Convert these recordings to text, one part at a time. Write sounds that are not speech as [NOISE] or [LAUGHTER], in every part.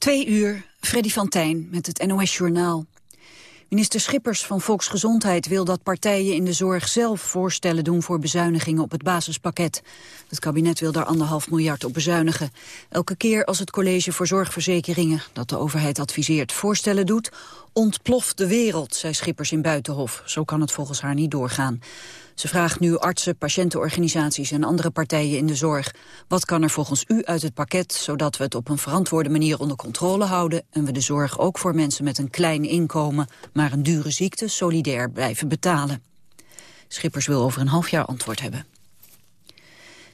Twee uur, Freddy van Tijn met het NOS-journaal. Minister Schippers van Volksgezondheid wil dat partijen in de zorg zelf voorstellen doen voor bezuinigingen op het basispakket. Het kabinet wil daar anderhalf miljard op bezuinigen. Elke keer als het College voor Zorgverzekeringen, dat de overheid adviseert, voorstellen doet, ontploft de wereld, zei Schippers in Buitenhof. Zo kan het volgens haar niet doorgaan. Ze vraagt nu artsen, patiëntenorganisaties en andere partijen in de zorg. Wat kan er volgens u uit het pakket, zodat we het op een verantwoorde manier onder controle houden en we de zorg ook voor mensen met een klein inkomen, maar een dure ziekte, solidair blijven betalen? Schippers wil over een half jaar antwoord hebben.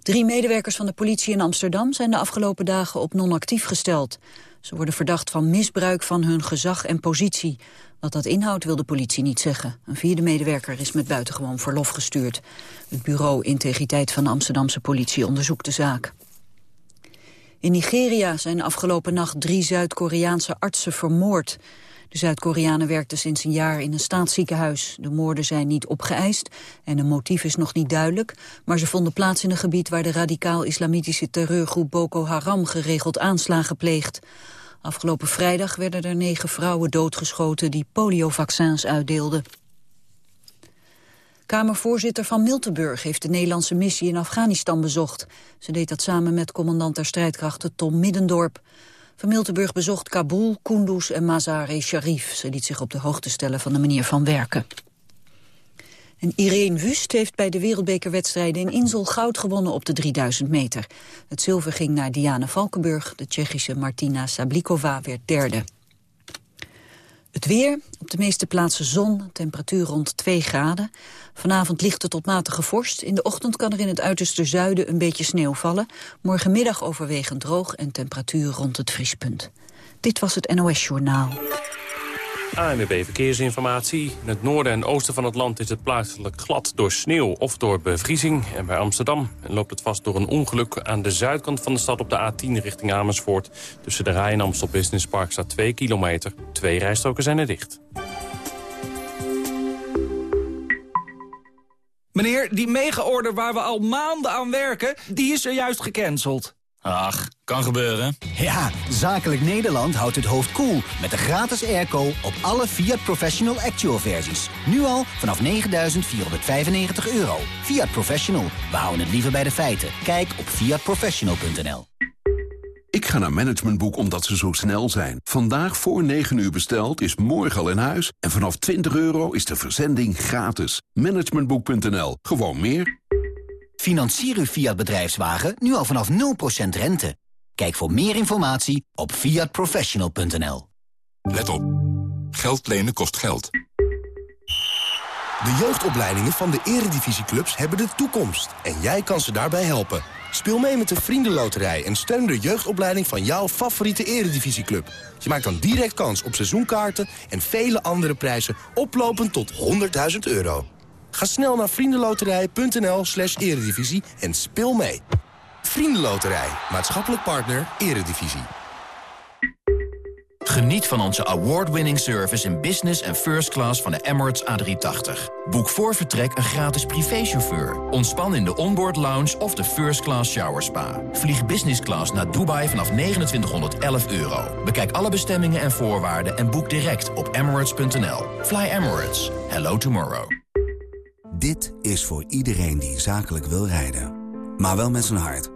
Drie medewerkers van de politie in Amsterdam zijn de afgelopen dagen op non-actief gesteld. Ze worden verdacht van misbruik van hun gezag en positie. Wat dat inhoudt wil de politie niet zeggen. Een vierde medewerker is met buitengewoon verlof gestuurd. Het bureau Integriteit van de Amsterdamse politie onderzoekt de zaak. In Nigeria zijn afgelopen nacht drie Zuid-Koreaanse artsen vermoord. De Zuid-Koreanen werkten sinds een jaar in een staatsziekenhuis. De moorden zijn niet opgeëist en een motief is nog niet duidelijk... maar ze vonden plaats in een gebied waar de radicaal-islamitische terreurgroep Boko Haram geregeld aanslagen pleegt. Afgelopen vrijdag werden er negen vrouwen doodgeschoten die poliovaccins uitdeelden. Kamervoorzitter van Miltenburg heeft de Nederlandse missie in Afghanistan bezocht. Ze deed dat samen met commandant der strijdkrachten Tom Middendorp. Van Miltenburg bezocht Kabul, Kunduz en Mazar-e-Sharif. Ze liet zich op de hoogte stellen van de manier van werken. En Irene Wust heeft bij de wereldbekerwedstrijden in Insel goud gewonnen op de 3000 meter. Het zilver ging naar Diana Valkenburg, de Tsjechische Martina Sablikova werd derde. Het weer, op de meeste plaatsen zon, temperatuur rond 2 graden. Vanavond lichte tot matige vorst. In de ochtend kan er in het uiterste zuiden een beetje sneeuw vallen. Morgenmiddag overwegend droog en temperatuur rond het vriespunt. Dit was het NOS Journaal. ANWB Verkeersinformatie. In het noorden en oosten van het land is het plaatselijk glad door sneeuw of door bevriezing. En bij Amsterdam loopt het vast door een ongeluk aan de zuidkant van de stad op de A10 richting Amersfoort. Tussen de Rij en Amstel Business Park staat 2 kilometer. Twee rijstroken zijn er dicht. Meneer, die mega-order waar we al maanden aan werken, die is er juist gecanceld. Ach, kan gebeuren. Ja, Zakelijk Nederland houdt het hoofd koel cool met de gratis airco op alle Fiat Professional Actual versies. Nu al vanaf 9.495 euro. Fiat Professional, we houden het liever bij de feiten. Kijk op fiatprofessional.nl Ik ga naar Managementboek omdat ze zo snel zijn. Vandaag voor 9 uur besteld is morgen al in huis. En vanaf 20 euro is de verzending gratis. Managementboek.nl, gewoon meer. Financier uw Fiat bedrijfswagen nu al vanaf 0% rente. Kijk voor meer informatie op fiatprofessional.nl. Let op. Geld lenen kost geld. De jeugdopleidingen van de eredivisieclubs hebben de toekomst. En jij kan ze daarbij helpen. Speel mee met de Vriendenloterij en steun de jeugdopleiding van jouw favoriete eredivisieclub. Je maakt dan direct kans op seizoenkaarten en vele andere prijzen oplopend tot 100.000 euro. Ga snel naar vriendenloterij.nl slash eredivisie en speel mee. Vriendenloterij, maatschappelijk partner, eredivisie. Geniet van onze award-winning service in business en first class van de Emirates A380. Boek voor vertrek een gratis privéchauffeur. Ontspan in de onboard lounge of de first class shower spa. Vlieg business class naar Dubai vanaf 2911 euro. Bekijk alle bestemmingen en voorwaarden en boek direct op emirates.nl. Fly Emirates. Hello tomorrow. Dit is voor iedereen die zakelijk wil rijden. Maar wel met zijn hart.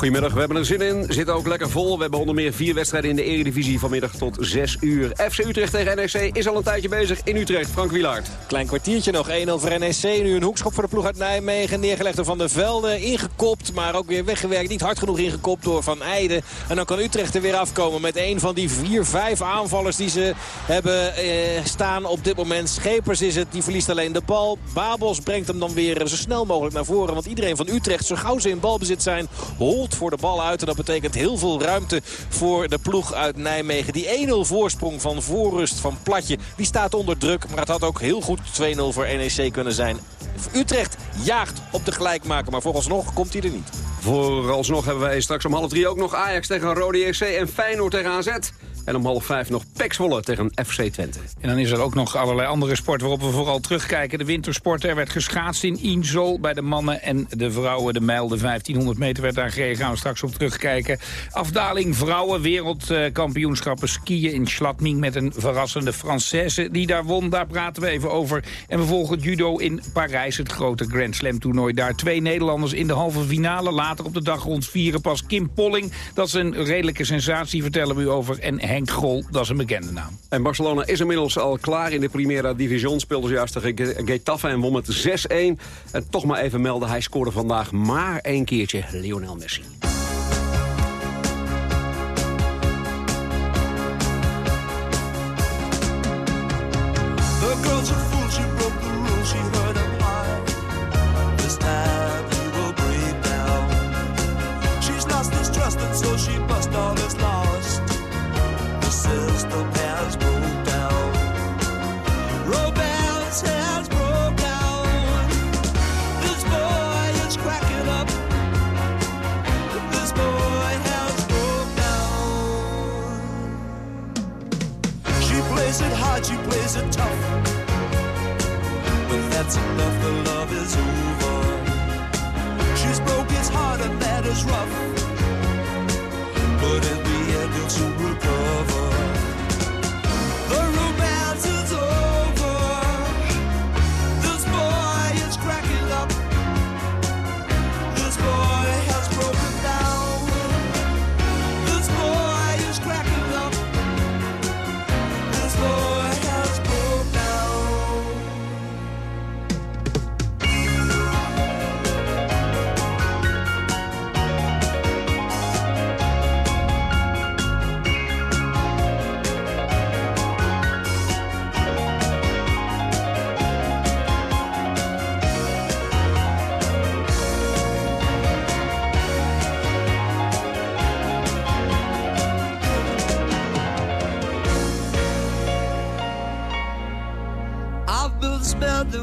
Goedemiddag, we hebben er zin in. Zit ook lekker vol. We hebben onder meer vier wedstrijden in de eredivisie vanmiddag tot 6 uur. FC Utrecht tegen NEC is al een tijdje bezig in Utrecht. Frank Wilaert. Klein kwartiertje nog, 1-0 voor NEC. Nu een hoekschop voor de ploeg uit Nijmegen. Neergelegd door Van der Velde. Ingekopt, maar ook weer weggewerkt. Niet hard genoeg ingekopt door Van Eijden. En dan kan Utrecht er weer afkomen met een van die vier, vijf aanvallers die ze hebben eh, staan op dit moment. Schepers is het, die verliest alleen de bal. Babels brengt hem dan weer zo snel mogelijk naar voren. Want iedereen van Utrecht, zo gauw ze in balbezit zijn, holt voor de bal uit. En dat betekent heel veel ruimte voor de ploeg uit Nijmegen. Die 1-0 voorsprong van voorrust van Platje, die staat onder druk. Maar het had ook heel goed 2-0 voor NEC kunnen zijn. Utrecht jaagt op de gelijkmaker, maar vooralsnog komt hij er niet. Vooralsnog hebben wij straks om half drie ook nog Ajax tegen Rode EC en Feyenoord tegen AZ. En om half vijf nog Pek Zwolle tegen FC Twente. En dan is er ook nog allerlei andere sport waarop we vooral terugkijken. De wintersport, er werd geschaatst in Insel bij de mannen en de vrouwen. De mijl, de 1500 meter werd daar gereden. Gaan we straks op terugkijken. Afdaling vrouwen, wereldkampioenschappen skiën in Schladming... met een verrassende Française die daar won. Daar praten we even over. En we volgen judo in Parijs, het grote Grand Slam toernooi. Daar twee Nederlanders in de halve finale. Later op de dag rond vieren pas Kim Polling. Dat is een redelijke sensatie, vertellen we u over. En Henk Grol, dat is een bekende naam. En Barcelona is inmiddels al klaar in de Primera Division. Speelde juist tegen Getafe en won met 6-1. En toch maar even melden, hij scoorde vandaag maar één keertje Lionel Messi.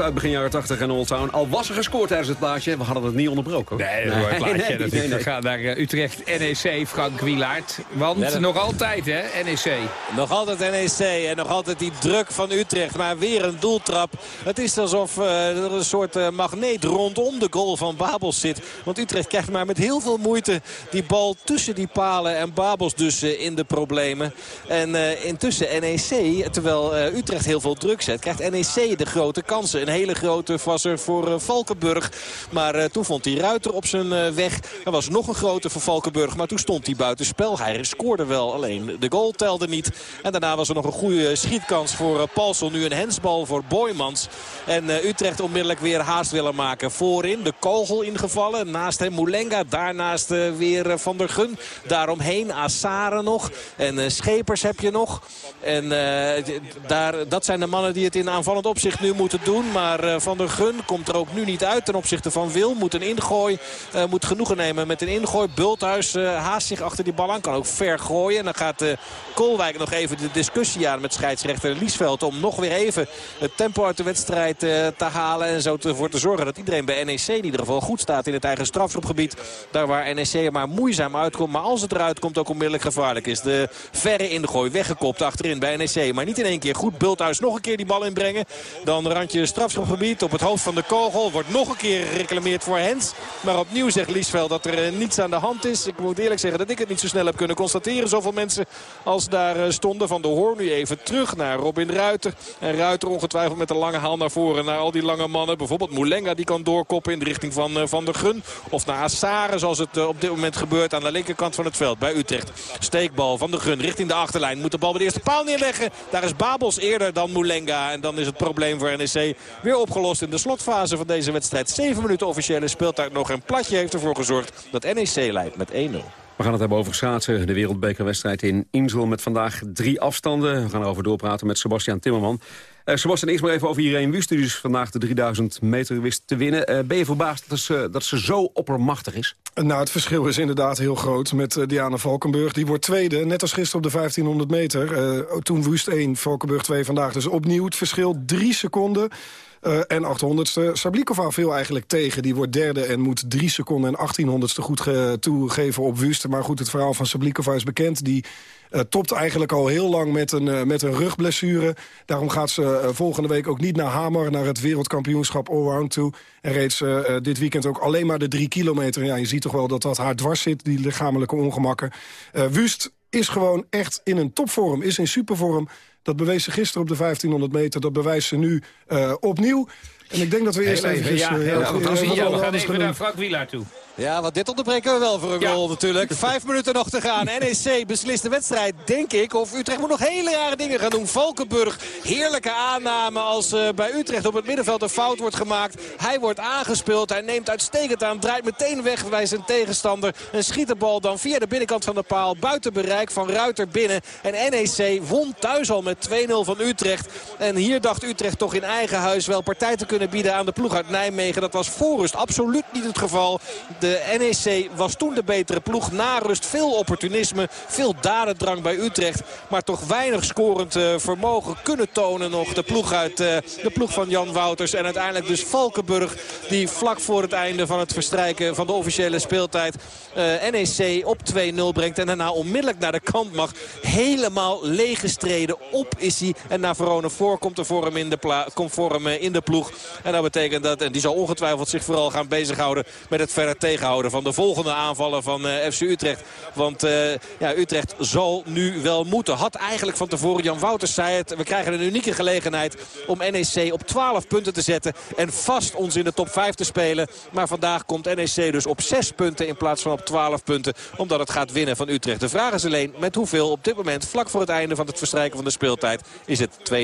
Uit begin jaren 80 en Old Town. Al was er gescoord tijdens het plaatje, we hadden het niet onderbroken. hoor. Nee, dat plaatje. nee, natuurlijk. nee, nee. We gaan naar eh, Utrecht, NEC, Frank Wielaert. Want nog altijd, hè, NEC. Nog altijd NEC en nog altijd die druk van Utrecht. Maar weer een doeltrap. Het is alsof eh, er een soort eh, magneet rondom de goal van Babels zit. Want Utrecht krijgt maar met heel veel moeite die bal tussen die palen. En Babels dus in de problemen. En eh, intussen NEC, terwijl eh, Utrecht heel veel druk zet... krijgt NEC de grote kansen. Hele grote was er voor eh, Valkenburg. Maar eh, toen vond hij Ruiter op zijn eh, weg. Er was nog een grote voor Valkenburg. Maar toen stond hij buiten spel. Hij scoorde wel, alleen de goal telde niet. En daarna was er nog een goede schietkans voor Paulson. Nu een hensbal voor Boymans. En Utrecht onmiddellijk weer haast willen maken. Voorin de kogel ingevallen. Naast hem Moulenga. Daarnaast weer Van der Gun. Daaromheen Assare nog. En Schepers heb je nog. En daar, dat zijn de mannen die het in aanvallend opzicht nu moeten doen. Maar eh, Van der Gun komt er ook nu niet uit ten opzichte van Wil. Moet een ingooi, eh, moet genoegen nemen met een ingooi. Bulthuis eh, haast zich achter die bal aan. Kan ook ver gooien. En dan gaat Kolwijk nog even de discussie aan met scheidsrechter Liesveld. Om nog weer even het tempo uit de wedstrijd te halen. En zo ervoor te zorgen dat iedereen bij NEC in ieder geval goed staat in het eigen strafschopgebied. Daar waar NEC er maar moeizaam uitkomt. Maar als het eruit komt ook onmiddellijk gevaarlijk is. De verre ingooi weggekopt achterin bij NEC. Maar niet in één keer goed. Bulthuis nog een keer die bal inbrengen. Dan randje strafschopgebied op het hoofd van de kogel. Wordt nog een keer gereclameerd voor Hens. Maar opnieuw zegt Liesveld dat er eh, niets aan de hand is. Ik moet eerlijk zeggen dat ik het niet zo snel heb kunnen constateren. Zoveel mensen als daar eh, stonden. Van de Hoorn nu even terug naar Robin Ruiter. En Ruiter ongetwijfeld met een lange haal naar voren. Naar al die lange mannen. Bijvoorbeeld Moulenga die kan doorkoppen in de richting van eh, Van der Gun. Of naar Assare zoals het op dit moment gebeurt aan de linkerkant van het veld bij Utrecht. Steekbal van der Gun richting de achterlijn. Moet de bal bij de eerste paal neerleggen. Daar is Babels eerder dan Moulenga. En dan is het probleem voor NEC weer opgelost in de slotfase van deze wedstrijd. 7 minuten officiële speeltijd nog. En Platje heeft ervoor gezorgd dat NEC leidt met 1-0. We gaan het hebben over schaatsen. De wereldbekerwedstrijd in Insel met vandaag drie afstanden. We gaan erover doorpraten met Sebastian Timmerman. Eh Sebastian, eerst maar even over Irene Wust... dus vandaag de 3000 meter wist te winnen. Eh, ben je verbaasd dat ze, dat ze zo oppermachtig is? Nou, het verschil is inderdaad heel groot met eh, Diana Valkenburg. Die wordt tweede, net als gisteren op de 1500 meter. Eh, toen Wust 1, Valkenburg 2 vandaag. Dus opnieuw het verschil, drie seconden. Eh, en 800ste. Sablikova viel eigenlijk tegen. Die wordt derde en moet drie seconden en 1800ste goed ge- toegeven op Wust. Maar goed, het verhaal van Sablikova is bekend. Die eh, topt eigenlijk al heel lang met een, eh, met een rugblessure. Daarom gaat ze volgende week ook niet naar Hamer... naar het wereldkampioenschap Allround toe. En reed ze dit weekend ook alleen maar de drie kilometer. Ja, je ziet toch wel dat dat haar dwars zit, die lichamelijke ongemakken. Wust is gewoon echt in een topvorm, is in supervorm. Dat bewees ze gisteren op de 1500 meter. Dat bewijst ze nu eh, opnieuw. En ik denk dat we eerst even... ja, eh, heel ja, goed. Ja, we gaan even naar. Frank Wielaert toe. Ja, want dit onderbreken we wel voor een goal natuurlijk. Vijf minuten nog te gaan. NEC beslist de wedstrijd, denk ik. Of Utrecht moet nog hele rare dingen gaan doen. Valkenburg, heerlijke aanname als eh, bij Utrecht op het middenveld een fout wordt gemaakt. Hij wordt aangespeeld, hij neemt uitstekend aan. Draait meteen weg bij zijn tegenstander. Een schieterbal dan via de binnenkant van de paal. Buiten bereik van Ruiter binnen. En NEC won thuis al met 2-0 van Utrecht. En hier dacht Utrecht toch in eigen huis wel partij te kunnen bieden aan de ploeg uit Nijmegen. Dat was voorrust absoluut niet het geval. De NEC was toen de betere ploeg. Na rust veel opportunisme, veel dadendrang bij Utrecht. Maar toch weinig scorend eh, vermogen kunnen tonen nog. De ploeg, uit, eh, de ploeg van Jan Wouters. En uiteindelijk dus Valkenburg die vlak voor het einde van het verstrijken van de officiële speeltijd eh, NEC op 2-0 brengt. En daarna onmiddellijk naar de kant mag. Helemaal leeggestreden. Op is hij. En naar Verona voor komt er voor hem in de, in de ploeg. En dat betekent dat, en die zal ongetwijfeld zich vooral gaan bezighouden met het verder tegenhouden van de volgende aanvallen van eh, FC Utrecht. Want eh, ja, Utrecht zal nu wel moeten. Had eigenlijk van tevoren, Jan Wouters zei het, we krijgen een unieke gelegenheid om NEC op 12 punten te zetten. En vast ons in de top 5 te spelen. Maar vandaag komt NEC dus op 6 punten in plaats van op 12 punten. Omdat het gaat winnen van Utrecht. De vraag is alleen met hoeveel op dit moment, vlak voor het einde van het verstrijken van de speeltijd, is het 2-0.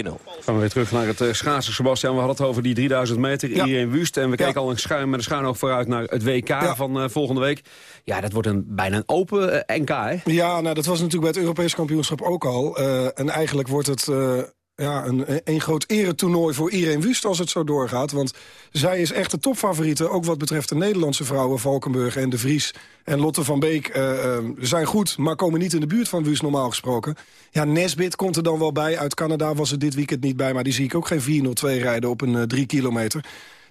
Gaan we weer terug naar het eh, schaatsen, Sebastian. We hadden het over die 3000 meter, Ja. Irene Wust. En we kijken al een schuin, met een schuin oog vooruit naar het WK van eh, volgende week. Ja, dat wordt een, bijna een open eh, NK? Ja, nou, dat was natuurlijk bij het Europees kampioenschap ook al. Eh, en eigenlijk wordt het... ja, een, een groot eretoernooi voor Irene Wust als het zo doorgaat. Want zij is echt de topfavoriete, ook wat betreft de Nederlandse vrouwen... Valkenburg en De Vries en Lotte van Beek uh, zijn goed... maar komen niet in de buurt van Wust normaal gesproken. Ja, Nesbit komt er dan wel bij. Uit Canada was er dit weekend niet bij... maar die zie ik ook geen 4-0-2 rijden op een uh, 3 kilometer.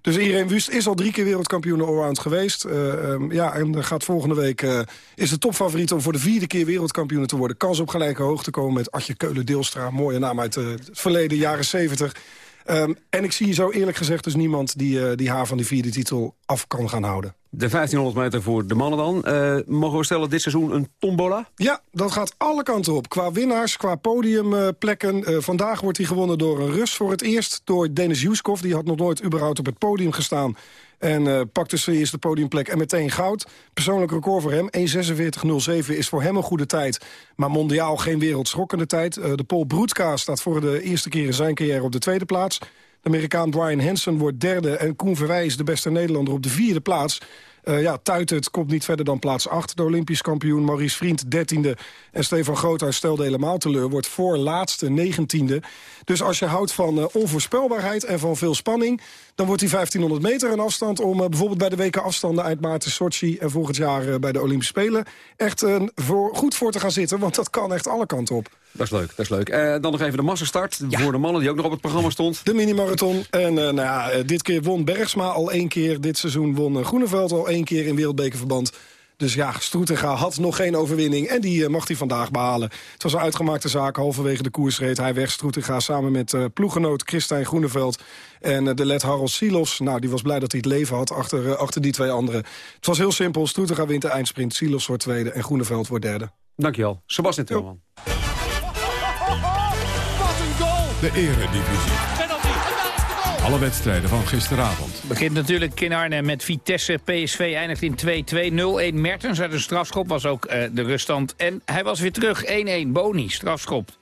Dus Irene Wust is al drie keer wereldkampioen allround geweest. Uh, um, ja, en gaat volgende week uh, is de topfavoriet om voor de vierde keer wereldkampioen te worden. Kans op gelijke hoogte komen met Atje Keulen-Deelstra. Mooie naam uit uh, het verleden, jaren 70. Um, en ik zie zo eerlijk gezegd dus niemand die, die haar van die vierde titel af kan gaan houden. De 1500 meter voor de mannen dan. Uh, mogen we stellen dit seizoen een tombola? Ja, dat gaat alle kanten op. Qua winnaars, qua podiumplekken. Uh, vandaag wordt hij gewonnen door een Rus voor het eerst. Door Denis Juskov. Die had nog nooit überhaupt op het podium gestaan. En uh, pakte zijn eerste podiumplek en meteen goud. Persoonlijk record voor hem. 1.46.07 is voor hem een goede tijd. Maar mondiaal geen wereldschokkende tijd. De Paul Broedka staat voor de eerste keer in zijn carrière op de tweede plaats. Amerikaan Brian Hansen wordt derde en Koen Verwij is de beste Nederlander op de vierde plaats. Uh, ja, Tuitert komt niet verder dan plaats 8. De Olympisch kampioen Maurice Vriend, dertiende. En Stefan Groothuis stelde helemaal teleur. Wordt voor laatste, negentiende. Dus als je houdt van uh, onvoorspelbaarheid en van veel spanning... dan wordt die 1500 meter een afstand om uh, bijvoorbeeld bij de weken afstanden... uit maart in Sochi en volgend jaar bij de Olympische Spelen... echt voor, goed voor te gaan zitten, want dat kan echt alle kanten op. Dat is leuk, dat is leuk. Uh, dan nog even de massastart ja. voor de mannen die ook nog op het programma stond. De minimarathon. En uh, nou ja, dit keer won Bergsma al één keer. Dit seizoen won Groeneveld al één keer in wereldbekerverband. Dus ja, Stroetega had nog geen overwinning en die uh, mag hij vandaag behalen. Het was een uitgemaakte zaak, halverwege de koers reed hij weg. Stroetega samen met uh, ploeggenoot Christijn Groeneveld en uh, de led Harold Silos. Nou, die was blij dat hij het leven had achter, achter die twee anderen. Het was heel simpel, Stroetega wint de eindsprint, Silos wordt tweede en Groeneveld wordt derde. Dankjewel, Sebastian Tilman. De Eredivisie. Alle wedstrijden van gisteravond. Begint natuurlijk in Arnhem met Vitesse. PSV eindigt in 2-2. 0-1 Mertens uit een strafschop was ook uh, de ruststand. En hij was weer terug. 1-1 Boni, strafschop. 1-2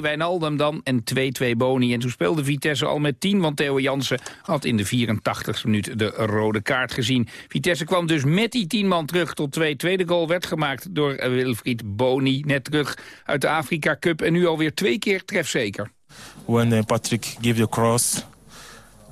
Wijnaldum dan en 2-2 Boni. En toen speelde Vitesse al met 10, want Theo Jansen had in de 84 e minuut de rode kaart gezien. Vitesse kwam dus met die 10 man terug tot 2-2. De goal werd gemaakt door Wilfried Boni. Net terug uit de Afrika Cup en nu alweer twee keer trefzeker. When uh, Patrick gave the cross,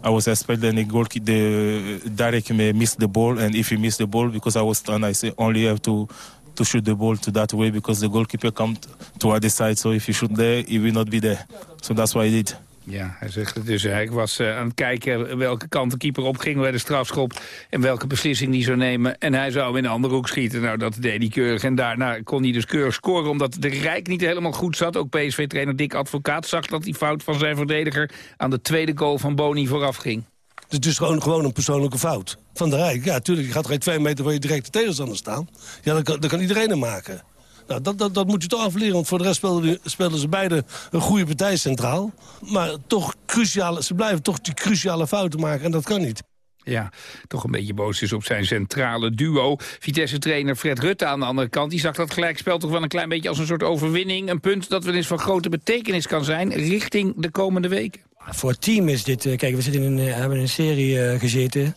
I was expecting the goal, the direct may miss the ball, and if he missed the ball, because I was stunned, I say only have to to shoot the ball to that way because the goalkeeper come to other side. So if you shoot there, he will not be there. So that's why I did. Ja, hij zegt het dus. Hij was uh, aan het kijken welke kant de keeper op ging bij de strafschop... en welke beslissing hij zou nemen. En hij zou in de andere hoek schieten. Nou, dat deed hij keurig. En daarna kon hij dus keurig scoren... omdat de Rijk niet helemaal goed zat. Ook PSV-trainer Dick Advocaat zag dat die fout van zijn verdediger... aan de tweede goal van Boni vooraf ging. Het is gewoon, gewoon een persoonlijke fout van de Rijk. Ja, natuurlijk, je gaat geen twee meter voor je directe tegenstander staan. Ja, dat kan, dat kan iedereen maken. Nou, dat, dat, dat moet je toch afleren, want voor de rest spelen, spelen ze beide een goede partij centraal. Maar toch cruciale, ze blijven toch die cruciale fouten maken en dat kan niet. Ja, toch een beetje boos is op zijn centrale duo. Vitesse-trainer Fred Rutte aan de andere kant... die zag dat gelijkspel toch wel een klein beetje als een soort overwinning. Een punt dat wel eens van grote betekenis kan zijn... richting de komende weken. Voor het team is dit... Kijk, we zitten in een, hebben in een serie uh, gezeten.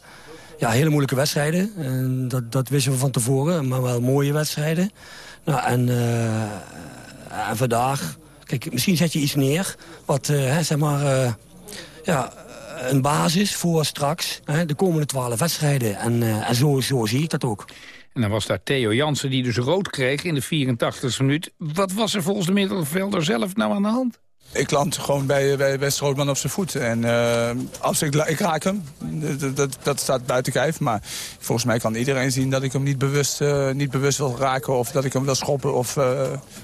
Ja, hele moeilijke wedstrijden. En dat, dat wisten we van tevoren, maar wel mooie wedstrijden. Nou, en, vandaag... Kijk, misschien zet je iets neer wat, uh, hè, zeg maar... Uh, ja, een basis voor straks hè, de komende twaalf wedstrijden. En, en zo, zo zie ik dat ook. En dan was daar Theo Jansen die dus rood kreeg in de 84e minuut. Wat was er volgens de middenvelder zelf nou aan de hand? Ik land gewoon bij, bij, op zijn voet. En uh, als ik, ik raak hem, dat, dat, staat buiten kijf. Maar volgens mij kan iedereen zien dat ik hem niet bewust, uh, niet bewust wil raken... of dat ik hem wil schoppen of, uh,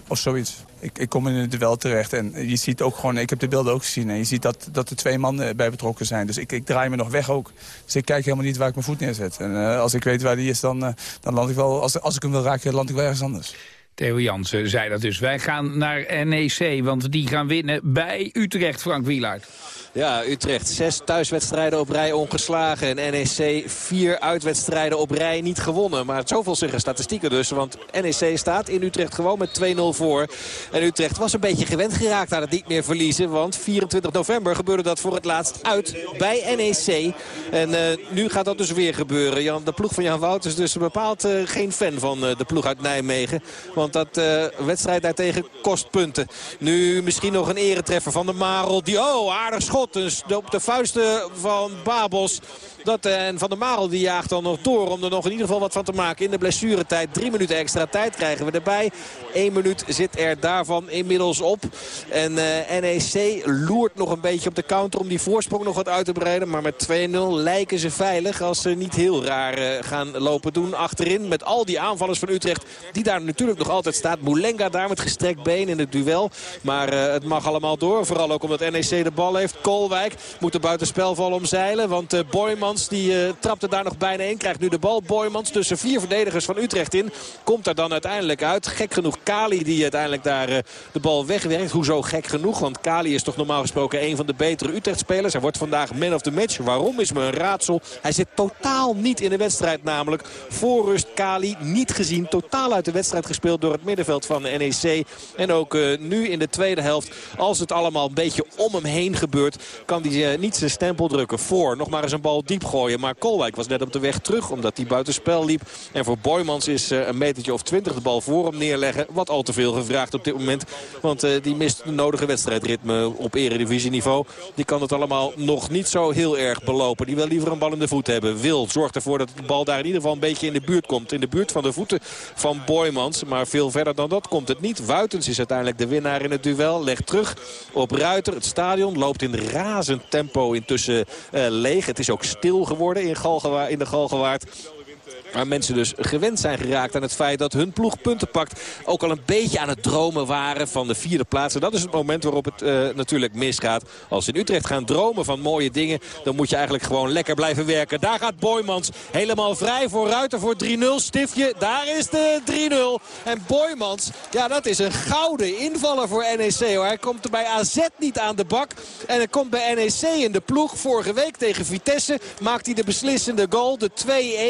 of zoiets. Ik, ik kom in het duel terecht en je ziet ook gewoon... Ik heb de beelden ook gezien en je ziet dat, dat er twee mannen bij betrokken zijn. Dus ik, ik draai me nog weg ook. Dus ik kijk helemaal niet waar ik mijn voet neerzet. En als ik weet waar die is, dan, dan land ik wel... Als, als ik hem wil raken, land ik wel ergens anders. Theo Jansen zei dat dus. Wij gaan naar NEC, want die gaan winnen bij Utrecht, Frank Wielaert. Ja, Utrecht zes thuiswedstrijden op rij ongeslagen. En NEC vier uitwedstrijden op rij niet gewonnen. Maar zoveel zeggen statistieken dus. Want NEC staat in Utrecht gewoon met 2-0 voor. En Utrecht was een beetje gewend geraakt aan het niet meer verliezen. Want 24 november gebeurde dat voor het laatst uit bij NEC. En uh, nu gaat dat dus weer gebeuren. Jan, de ploeg van Jan Wout is dus bepaald uh, geen fan van uh, de ploeg uit Nijmegen. Want dat uh, wedstrijd daartegen kost punten. Nu misschien nog een eretreffer van de Marel. Die, oh, aardig schot. Dus op de vuisten van Babos. Dat, eh, en Van der Marel die jaagt dan nog door om er nog in ieder geval wat van te maken. In de blessuretijd drie minuten extra tijd krijgen we erbij. Eén minuut zit er daarvan inmiddels op. En uh, NEC loert nog een beetje op de counter om die voorsprong nog wat uit te breiden. Maar met 2-0 lijken ze veilig als ze niet heel raar uh, gaan lopen doen achterin. Met al die aanvallers van Utrecht die daar natuurlijk nog altijd staat. Moulenga daar met gestrekt been in het duel. Maar het mag allemaal door. Vooral ook omdat NEC de bal heeft. Kolwijk moet de buitenspelval omzeilen. Want uh, Die uh, trapte daar nog bijna in. Krijgt nu de bal. Boymans tussen vier verdedigers van Utrecht in. Komt er dan uiteindelijk uit. Gek genoeg Kali die uiteindelijk daar de bal wegwerkt. Hoezo gek genoeg? Want Kali is toch normaal gesproken een van de betere Utrecht-spelers. Hij wordt vandaag man of the match. Waarom is me een raadsel. Hij zit totaal niet in de wedstrijd namelijk. Voor rust Kali niet gezien. Totaal uit de wedstrijd gespeeld door het middenveld van de NEC. En ook uh, nu in de tweede helft. Als het allemaal een beetje om hem heen gebeurt. Kan hij niet zijn stempel drukken. Voor nog maar eens een bal diep gooien. Maar Kolwijk was net op de weg terug. Omdat hij buitenspel liep. En voor Boymans is uh, een metertje of twintig de bal voor hem neerleggen. Wat al te veel gevraagd op dit moment. Want die mist de nodige wedstrijdritme op eredivisieniveau. Die kan het allemaal nog niet zo heel erg belopen. Die wil liever een bal in de voet hebben. Wil zorgt ervoor dat de bal daar in ieder geval een beetje in de buurt komt. In de buurt van de voeten van Boymans. Maar veel verder dan dat komt het niet. Wuitens is uiteindelijk de winnaar in het duel. Legt terug op Ruiter. Het stadion loopt in razend tempo intussen uh, leeg. Het is ook stil geworden in, Galgenwa in de Galgenwaard. Waar mensen dus gewend zijn geraakt aan het feit dat hun ploeg punten pakt. Ook al een beetje aan het dromen waren van de vierde plaats. En dat is het moment waarop het uh, natuurlijk misgaat. Als ze in Utrecht gaan dromen van mooie dingen... dan moet je eigenlijk gewoon lekker blijven werken. Daar gaat Boymans helemaal vrij voor Ruiter voor 3-0. Stiftje, daar is de 3-0. En Boymans, ja dat is een gouden invaller voor NEC. Hoor. Hij komt er bij AZ niet aan de bak. En hij komt bij NEC in de ploeg. Vorige week tegen Vitesse maakt hij de beslissende goal. De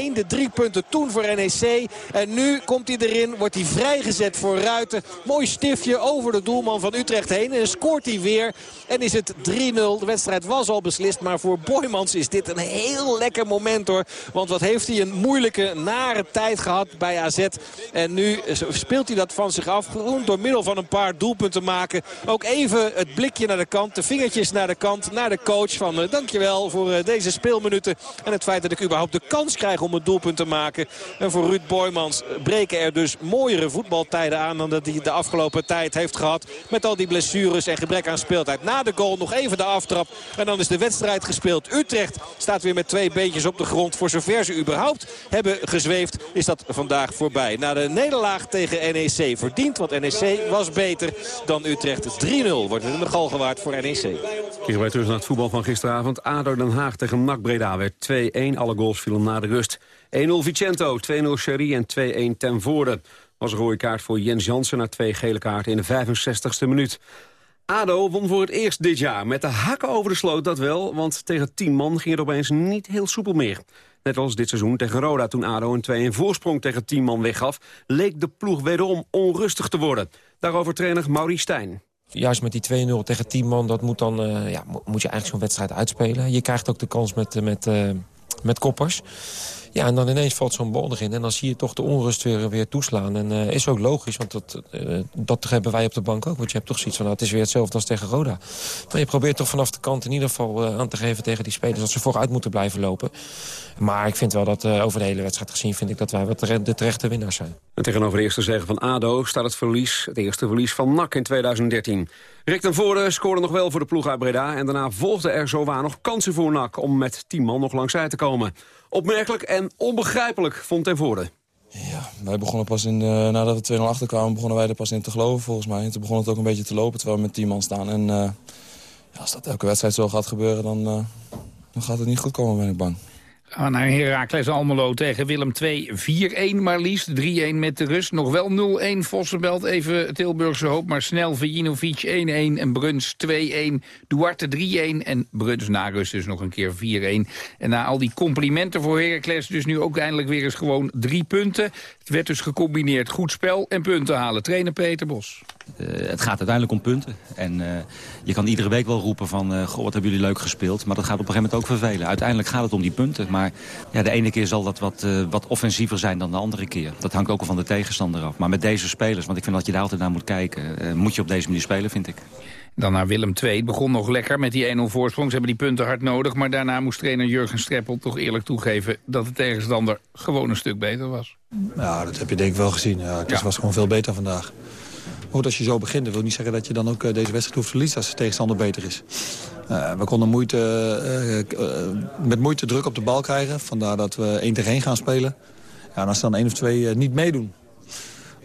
2-1, de drie punten toen voor NEC. En nu komt hij erin, wordt hij vrijgezet voor Ruiten. Mooi stiftje over de doelman van Utrecht heen. En scoort hij weer. En is het 3-0. De wedstrijd was al beslist. Maar voor Boymans is dit een heel lekker moment hoor. Want wat heeft hij een moeilijke, nare tijd gehad bij AZ. En nu speelt hij dat van zich af. Door middel van een paar doelpunten maken. Ook even het blikje naar de kant. De vingertjes naar de kant. Naar de coach van uh, dankjewel voor uh, deze speelminuten. En het feit dat ik überhaupt de kans krijg om een doelpunt te maken En voor Ruud Boymans breken er dus mooiere voetbaltijden aan... dan dat hij de afgelopen tijd heeft gehad. Met al die blessures en gebrek aan speeltijd. Na de goal nog even de aftrap. En dan is de wedstrijd gespeeld. Utrecht staat weer met twee beentjes op de grond. Voor zover ze überhaupt hebben gezweefd is dat vandaag voorbij. Na de nederlaag tegen NEC verdiend. Want NEC was beter dan Utrecht. 3-0 wordt het de gal gewaard voor NEC. Keren wij terug naar het voetbal van gisteravond. ADO Den Haag tegen NAC Breda werd 2-1. Alle goals vielen na de rust. 1-0 Vicento, 2-0 Sherry en 2-1 ten voorde. Was een rode kaart voor Jens Jansen na twee gele kaarten in de 65ste minuut. ADO won voor het eerst dit jaar. Met de hakken over de sloot dat wel, want tegen 10 man ging het opeens niet heel soepel meer. Net als dit seizoen tegen Roda toen ADO een 2-1 voorsprong tegen 10 man weggaf... leek de ploeg wederom onrustig te worden. Daarover trainer Maurice Stijn juist met die 2-0 tegen 10 man, dat moet, dan, uh, ja, moet je eigenlijk zo'n wedstrijd uitspelen. Je krijgt ook de kans met, met, uh, met koppers. Ja, en dan ineens valt zo'n bal erin. En dan zie je toch de onrust weer, weer toeslaan. En uh, is ook logisch, want dat, uh, dat hebben wij op de bank ook. Want je hebt toch zoiets van, nou, het is weer hetzelfde als tegen Roda. Maar je probeert toch vanaf de kant in ieder geval uh, aan te geven tegen die spelers... dat ze vooruit moeten blijven lopen. Maar ik vind wel dat over de hele wedstrijd gezien... vind ik dat wij wat de terechte winnaars zijn. En tegenover de eerste zegen van ADO staat het verlies... het eerste verlies van NAC in 2013. Rick ten Voorde scoorde nog wel voor de ploeg uit Breda... en daarna volgde er zowaar nog kansen voor NAC... om met 10 man nog langs te komen. Opmerkelijk en onbegrijpelijk, vond ten voorde. Ja, wij begonnen pas in nadat we 2-0 achterkwamen, begonnen wij er pas in te geloven volgens mij. En toen begon het ook een beetje te lopen terwijl we met 10 man staan. En uh, ja, als dat elke wedstrijd zo gaat gebeuren, dan, uh, dan gaat het niet goed komen, ben ik bang. Gaan we naar Heracles Almelo tegen Willem 2. 4-1 maar liefst, 3-1 met de rust. Nog wel 0-1 Vossenbelt, even Tilburgse hoop. Maar snel Vijinovic 1-1 en Bruns 2-1. Duarte 3-1 en Bruns na rust dus nog een keer 4-1. En na al die complimenten voor Heracles dus nu ook eindelijk weer eens gewoon drie punten. Het werd dus gecombineerd goed spel en punten halen. Trainer Peter Bos. Uh, het gaat uiteindelijk om punten. En uh, je kan iedere week wel roepen van, uh, goh, wat hebben jullie leuk gespeeld. Maar dat gaat op een gegeven moment ook vervelen. Uiteindelijk gaat het om die punten. Maar ja, de ene keer zal dat wat, wat offensiever zijn dan de andere keer. Dat hangt ook al van de tegenstander af. Maar met deze spelers, want ik vind dat je daar altijd naar moet kijken... moet je op deze manier spelen, vind ik. Dan naar Willem II. Het begon nog lekker met die 1-0 voorsprong. Ze hebben die punten hard nodig. Maar daarna moest trainer Jurgen Streppel toch eerlijk toegeven... dat de tegenstander gewoon een stuk beter was. Ja, dat heb je denk ik wel gezien. Ja, het ja. was gewoon veel beter vandaag. Goed, als je zo begint, dat wil niet zeggen dat je dan ook deze wedstrijd hoeft te verliezen als de tegenstander beter is. Uh, we konden moeite, uh, met moeite druk op de bal krijgen. Vandaar dat we 1 tegen 1 gaan spelen. Ja, en als ze dan één of twee niet meedoen,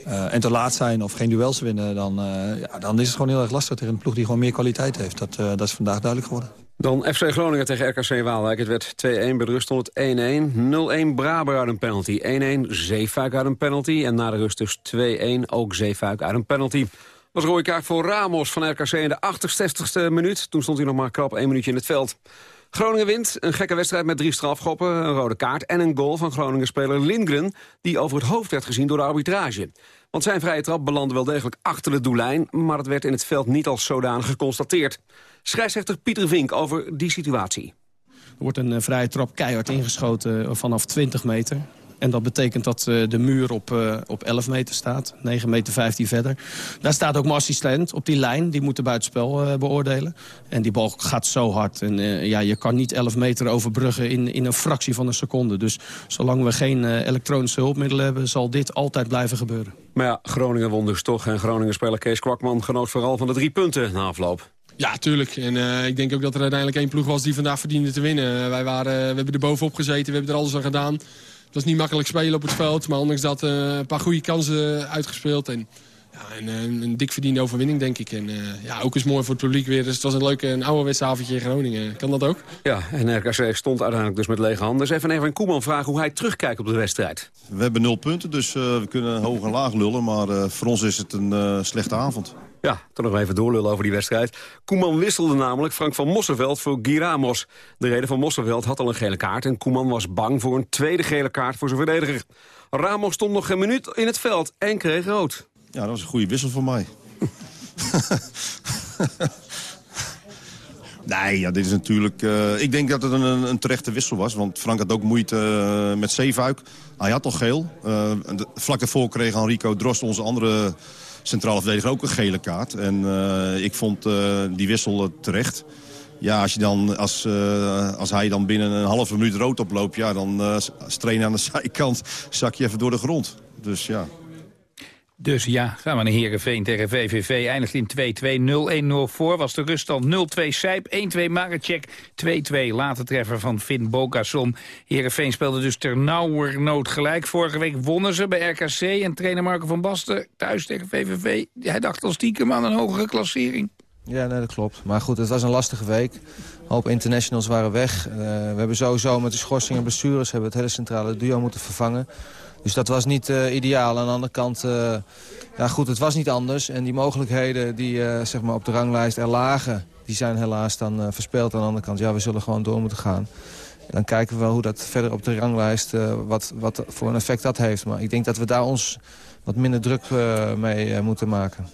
en te laat zijn of geen duels winnen... Dan, ja, dan is het gewoon heel erg lastig tegen een ploeg die gewoon meer kwaliteit heeft. Dat, dat is vandaag duidelijk geworden. Dan FC Groningen tegen RKC Waalwijk. Het werd 2-1, bij de rust stond het 1-1. 0-1 Braber uit een penalty. 1-1 Zeefuik uit een penalty. En na de rust dus 2-1 ook Zeefuik uit een penalty. was rode kaart voor Ramos van RKC in de 68ste minuut. Toen stond hij nog maar krap één minuutje in het veld. Groningen wint, een gekke wedstrijd met drie strafgoppen, een rode kaart... en een goal van Groningen-speler Lindgren... die over het hoofd werd gezien door de arbitrage. Want zijn vrije trap belandde wel degelijk achter de doellijn... maar het werd in het veld niet als zodanig geconstateerd. Scheidsrechter Pieter Vink over die situatie. Er wordt een vrije trap keihard ingeschoten vanaf 20 meter. En dat betekent dat uh, de muur op, uh, op 11 meter staat. 9 meter 15 verder. Daar staat ook mijn assistent op die lijn. Die moet de buitenspel uh, beoordelen. En die bal gaat zo hard. En ja, je kan niet 11 meter overbruggen in, in een fractie van een seconde. Dus zolang we geen elektronische hulpmiddelen hebben... zal dit altijd blijven gebeuren. Maar ja, Groningen won dus toch. En Groningen-speler Kees Kwakman genoot vooral van de drie punten na afloop. Ja, tuurlijk. En uh, ik denk ook dat er uiteindelijk één ploeg was die vandaag verdiende te winnen. wij waren, we hebben er bovenop gezeten, we hebben er alles aan gedaan. Het was niet makkelijk spelen op het veld. Maar ondanks dat uh, een paar goede kansen uitgespeeld. En, ja, en, een, een dik verdiende overwinning, denk ik. En uh, ja, ook is mooi voor het publiek weer. Dus het was een leuke een oude avondje in Groningen. Kan dat ook? Ja, en RKC stond uiteindelijk dus met lege handen. Dus even even Koeman vragen hoe hij terugkijkt op de wedstrijd. We hebben nul punten, dus uh, we kunnen hoog en laag lullen. Maar voor ons is het een slechte avond. Ja, toch nog even doorlullen over die wedstrijd. Koeman wisselde namelijk Frank van Mosselveld voor Giramos. De reden van Mosselveld had al een gele kaart... en Koeman was bang voor een tweede gele kaart voor zijn verdediger. Ramos stond nog een minuut in het veld en kreeg rood. Ja, dat was een goede wissel voor mij. [LAUGHS] nee, ja, dit is natuurlijk... Uh, ik denk dat het een, een, terechte wissel was. Want Frank had ook moeite uh, met Zeefuik. Hij had al geel. Uh, vlak daarvoor kreeg Enrico Drost, onze andere centrale verdediger ook een gele kaart. En uh, ik vond uh, die wissel terecht. Ja, als, je dan, als, uh, als hij dan binnen een halve minuut rood oploopt... Ja, dan als trainer aan de [LAUGHS] zijkant zak je even door de grond. Dus ja. Dus ja, gaan we naar Herenveen tegen VVV. Eindigt in 2-2, 0-1-0 voor. Was de ruststand 0-2 Sijp, 1-2 Maracek, 2-2 late treffer van Finn Bogason. Herenveen speelde dus ter nood gelijk. Vorige week wonnen ze bij RKC en trainer Marco van Basten thuis tegen VVV. Hij dacht al stiekem aan een hogere klassering. Ja, nee, dat klopt. Maar goed, het was een lastige week. Een hoop internationals waren weg. Uh, we hebben sowieso met de schorsing en blessures... hebben het hele centrale duo moeten vervangen. Dus dat was niet uh, ideaal. Aan de andere kant, uh, ja goed, het was niet anders. En die mogelijkheden die uh, zeg maar op de ranglijst er lagen... die zijn helaas dan verspeeld. Aan de andere kant, ja, we zullen gewoon door moeten gaan. Dan kijken we wel hoe dat verder op de ranglijst... wat, wat voor een effect dat heeft. Maar ik denk dat we daar ons wat minder druk mee moeten maken.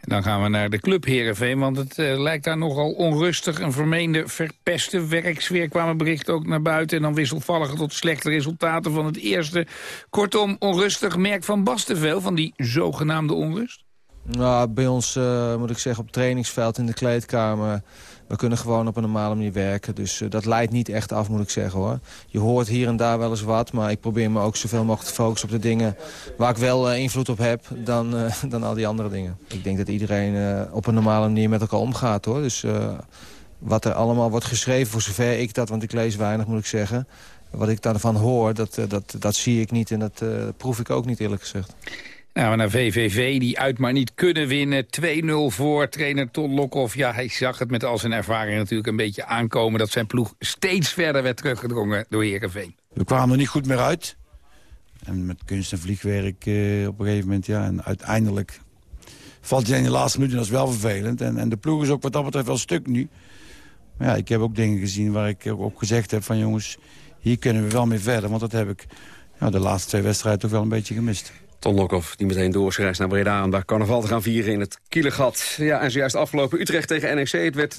Dan gaan we naar de club Herenveen, want het uh, lijkt daar nogal onrustig. Een vermeende verpeste werksfeer kwamen berichten ook naar buiten... en dan wisselvallige tot slechte resultaten van het eerste. Kortom, onrustig. Merk Van Basten veel van die zogenaamde onrust? Nou, bij ons, uh, moet ik zeggen, op trainingsveld in de kleedkamer we kunnen gewoon op een normale manier werken. Dus uh, dat leidt niet echt af, moet ik zeggen hoor. Je hoort hier en daar wel eens wat, maar ik probeer me ook zoveel mogelijk te focussen op de dingen waar ik wel uh, invloed op heb dan, uh, [LAUGHS] dan al die andere dingen. Ik denk dat iedereen op een normale manier met elkaar omgaat hoor. Dus wat er allemaal wordt geschreven, voor zover ik dat, want ik lees weinig moet ik zeggen. Wat ik daarvan hoor, dat, dat, dat zie ik niet en dat proef ik ook niet eerlijk gezegd. Nou, naar VVV, die uit maar niet kunnen winnen. 2-0 voor trainer Ton Lokhoff. Ja, hij zag het met al zijn ervaring natuurlijk een beetje aankomen... dat zijn ploeg steeds verder werd teruggedrongen door Heerenveen. We kwamen er niet goed meer uit. En met kunst en vliegwerk eh, op een gegeven moment, ja. En uiteindelijk valt je in de laatste minuten, dat is wel vervelend. En, en de ploeg is ook wat dat betreft wel stuk nu. Maar ja, ik heb ook dingen gezien waar ik ook gezegd heb van... jongens, hier kunnen we wel mee verder. Want dat heb ik de laatste twee wedstrijden toch wel een beetje gemist. Ton Lokhoff die meteen doorschrijft naar Breda... om daar carnaval te gaan vieren in het Kielergat. Ja, en zojuist afgelopen Utrecht tegen NEC. Het werd 0-3.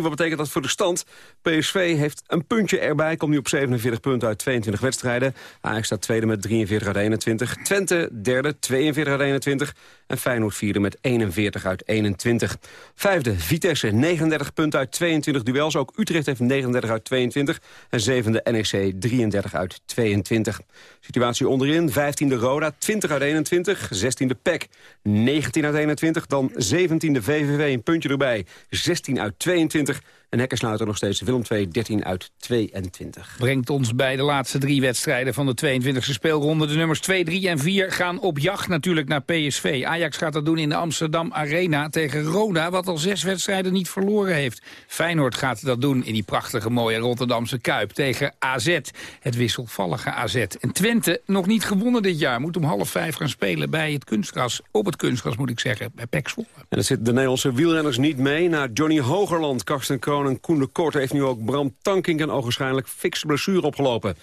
Wat betekent dat voor de stand? PSV heeft een puntje erbij. Komt nu op 47 punten uit 22 wedstrijden. Ajax staat tweede met 43 uit 21. Twente derde, 42 uit 21. En Feyenoord vierde met 41 uit 21. Vijfde, Vitesse, 39 punten uit 22 duels. Ook Utrecht heeft 39 uit 22. En zevende, NEC, 33 uit 22. Situatie onderin, 15e Roda, 20 uit 21. 16e PEC, 19 uit 21. Dan 17e VVV, een puntje erbij, 16 uit 22. En Hekkersluiter nog steeds Willem 2, 13 uit 22. Brengt ons bij de laatste drie wedstrijden van de 22e speelronde. De nummers 2, 3 en 4 gaan op jacht natuurlijk naar PSV. Ajax gaat dat doen in de Amsterdam Arena tegen Roda... wat al zes wedstrijden niet verloren heeft. Feyenoord gaat dat doen in die prachtige mooie Rotterdamse Kuip... tegen AZ, het wisselvallige AZ. En Twente nog niet gewonnen dit jaar. Moet om half vijf gaan spelen bij het kunstgras. Op het kunstgras moet ik zeggen, bij Pek Zwolle. En dat zit de Nederlandse wielrenners niet mee. Naar Johnny Hogerland, Karsten Kroon en Koen de Kort... heeft nu ook Bram Tankink een ogenschijnlijk fikse blessure opgelopen.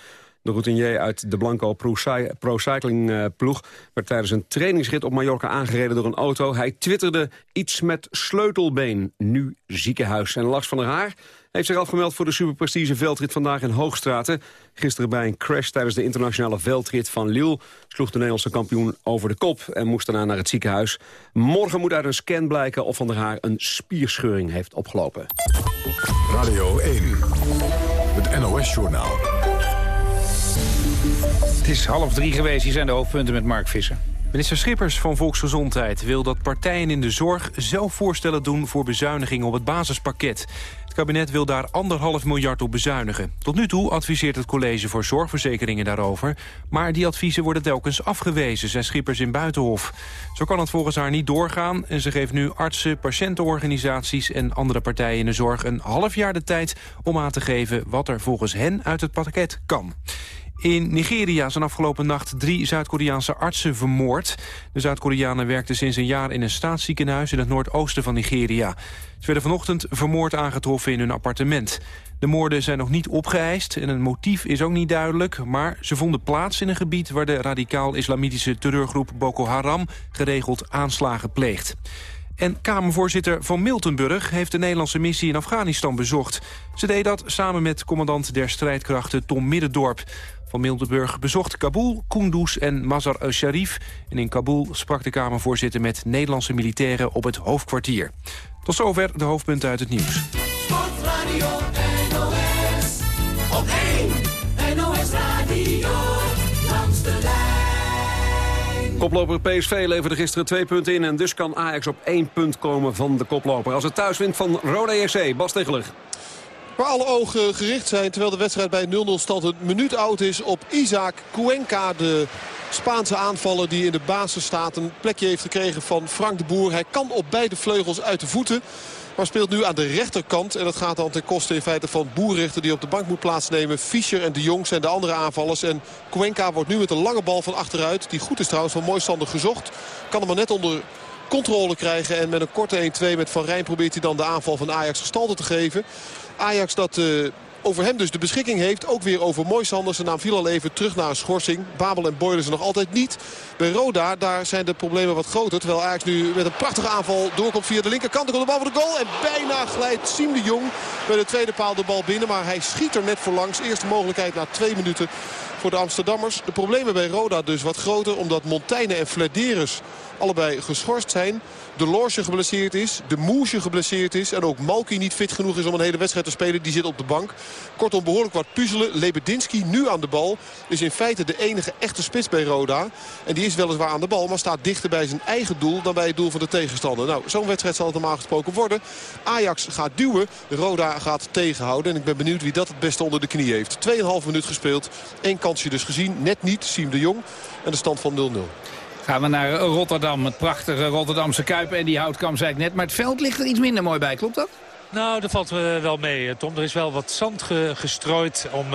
De routinier uit de Blanco Pro Cycling eh, ploeg... werd tijdens een trainingsrit op Mallorca aangereden door een auto. Hij twitterde iets met sleutelbeen, nu ziekenhuis. En Lars van der Haar heeft zich afgemeld voor de superprestige veldrit vandaag in Hoogstraten. Gisteren bij een crash tijdens de internationale veldrit van Lille... sloeg de Nederlandse kampioen over de kop en moest daarna naar het ziekenhuis. Morgen moet uit een scan blijken of Van der Haar een spierscheuring heeft opgelopen. Radio 1, het NOS-journaal. Het is half drie geweest, hier zijn de hoofdpunten met Mark Visser. Minister Schippers van Volksgezondheid wil dat partijen in de zorg zelf voorstellen doen voor bezuinigingen op het basispakket. Kabinet wil daar anderhalf miljard op bezuinigen. Tot nu toe adviseert het college voor zorgverzekeringen daarover, maar die adviezen worden telkens afgewezen, zei Schippers in Buitenhof. Zo kan het volgens haar niet doorgaan en ze geeft nu artsen, patiëntenorganisaties en andere partijen in de zorg een half jaar de tijd om aan te geven wat er volgens hen uit het pakket kan. In Nigeria zijn afgelopen nacht drie Zuid-Koreaanse artsen vermoord. De Zuid-Koreanen werkten sinds een jaar in een staatsziekenhuis in het noordoosten van Nigeria. Ze werden vanochtend vermoord aangetroffen in hun appartement. De moorden zijn nog niet opgeëist en een motief is ook niet duidelijk... maar ze vonden plaats in een gebied waar de radicaal-islamitische terreurgroep Boko Haram geregeld aanslagen pleegt. En Kamervoorzitter van Miltenburg heeft de Nederlandse missie in Afghanistan bezocht. Ze deed dat samen met commandant der strijdkrachten Tom Middendorp. Van Miltenburg bezocht Kabul, Kunduz en Mazar-e-Sharif. En in Kabul sprak de Kamervoorzitter met Nederlandse militairen op het hoofdkwartier. Tot zover de hoofdpunten uit het nieuws. Sportradio NOS, op 1 NOS Radio, langs de lijn. Koploper PSV leverde gisteren twee punten in... en dus kan Ajax op één punt komen van de koploper. Als het thuis wint van Roda JC, Bas Tegeler. Waar alle ogen gericht zijn terwijl de wedstrijd bij 0-0 stand een minuut oud is op Isaac Cuenca. De Spaanse aanvaller die in de basis staat. Een plekje heeft gekregen van Frank de Boer. Hij kan op beide vleugels uit de voeten. Maar speelt nu aan de rechterkant. En dat gaat dan ten koste in feite van Boerrichter die op de bank moet plaatsnemen. Fischer en de Jong zijn de andere aanvallers. En Cuenca wordt nu met een lange bal van achteruit. Die goed is trouwens van Mooistander gezocht. Kan hem maar net onder controle krijgen. En met een korte 1-2 met Van Rijn probeert hij dan de aanval van Ajax gestalte te geven. Ajax dat uh, over hem dus de beschikking heeft. Ook weer over Moisander. Zijn naam viel al even terug naar een schorsing. Babel en Boyle zijn nog altijd niet. Bij Roda, daar zijn de problemen wat groter. Terwijl Ajax nu met een prachtige aanval doorkomt via de linkerkant. Er komt de bal voor de goal. En bijna glijdt Siem de Jong bij de tweede paal de bal binnen. Maar hij schiet er net voor langs. Eerste mogelijkheid na twee minuten voor de Amsterdammers. De problemen bij Roda dus wat groter. Omdat Montaigne en Flederis allebei geschorst zijn. De Lorsje geblesseerd is. De Moesje geblesseerd is. En ook Malki niet fit genoeg is om een hele wedstrijd te spelen. Die zit op de bank. Kortom behoorlijk wat puzzelen. Lebedinski nu aan de bal. Is in feite de enige echte spits bij Roda. En die is weliswaar aan de bal. Maar staat dichter bij zijn eigen doel dan bij het doel van de tegenstander. Nou, zo'n wedstrijd zal het normaal gesproken worden. Ajax gaat duwen. Roda gaat tegenhouden. En ik ben benieuwd wie dat het beste onder de knie heeft. 2,5 minuut gespeeld. Eén kansje dus gezien. Net niet. Siem de Jong. En de stand van 0-0. Gaan we naar Rotterdam, het prachtige Rotterdamse Kuip. En die houtkamp zei ik net, maar het veld ligt er iets minder mooi bij, klopt dat? Nou, dat valt wel mee, Tom. Er is wel wat zand gestrooid om,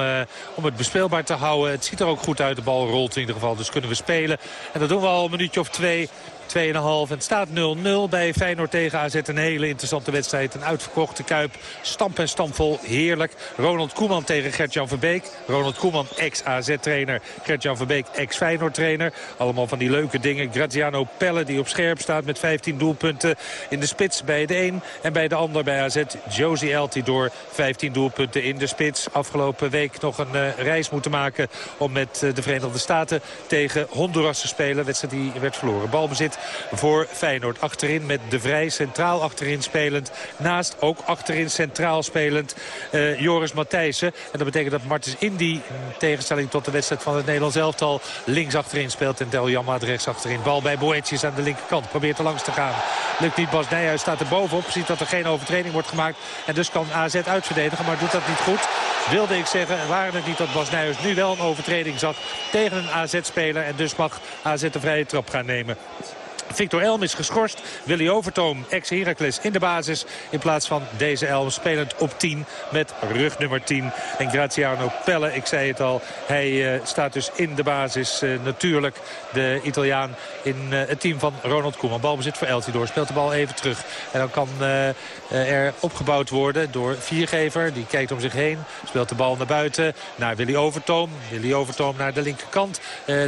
om het bespeelbaar te houden. Het ziet er ook goed uit. De bal rolt in ieder geval, dus kunnen we spelen. En dat doen we al een minuutje of twee. 2,5. Het staat 0-0 bij Feyenoord tegen AZ. Een hele interessante wedstrijd. Een uitverkochte Kuip. Stamp en stampvol. Heerlijk. Ronald Koeman tegen Gert-Jan Verbeek. Ronald Koeman, ex-AZ-trainer. Gert-Jan Verbeek, ex-Feyenoord-trainer. Allemaal van die leuke dingen. Graziano Pelle die op scherp staat met 15 doelpunten. In de spits bij de een en bij de ander bij AZ. Josie Altidor, 15 doelpunten in de spits. Afgelopen week nog een uh, reis moeten maken om met uh, de Verenigde Staten tegen Honduras te spelen. Wedstrijd die werd verloren. Balbezit voor Feyenoord. Achterin met De Vrij centraal achterin spelend. Naast ook achterin centraal spelend uh, Joris Matthijssen. En dat betekent dat Martens in tegenstelling tot de wedstrijd van het Nederlands elftal, links achterin speelt. En Del Janmaat rechts achterin. Bal bij Boetjes aan de linkerkant. Probeert er langs te gaan. Lukt niet. Bas Nijhuis staat er bovenop. Ziet dat er geen overtreding wordt gemaakt. En dus kan AZ uitverdedigen. Maar doet dat niet goed. Wilde ik zeggen, waren het niet dat Bas Nijhuis nu wel een overtreding zag tegen een AZ-speler. En dus mag AZ de vrije trap gaan nemen. Victor Elm is geschorst. Willy Overtoom, ex-Heracles, in de basis. In plaats van deze Elm spelend op 10 met rug nummer 10. En Graziano Pelle, ik zei het al, hij uh, staat dus in de basis. Uh, natuurlijk de Italiaan in uh, het team van Ronald Koeman. Balbezit voor Eltidoor, speelt de bal even terug. En dan kan er opgebouwd worden door Viergever. Die kijkt om zich heen, speelt de bal naar buiten. Naar Willy Overtoom. Willy Overtoom naar de linkerkant.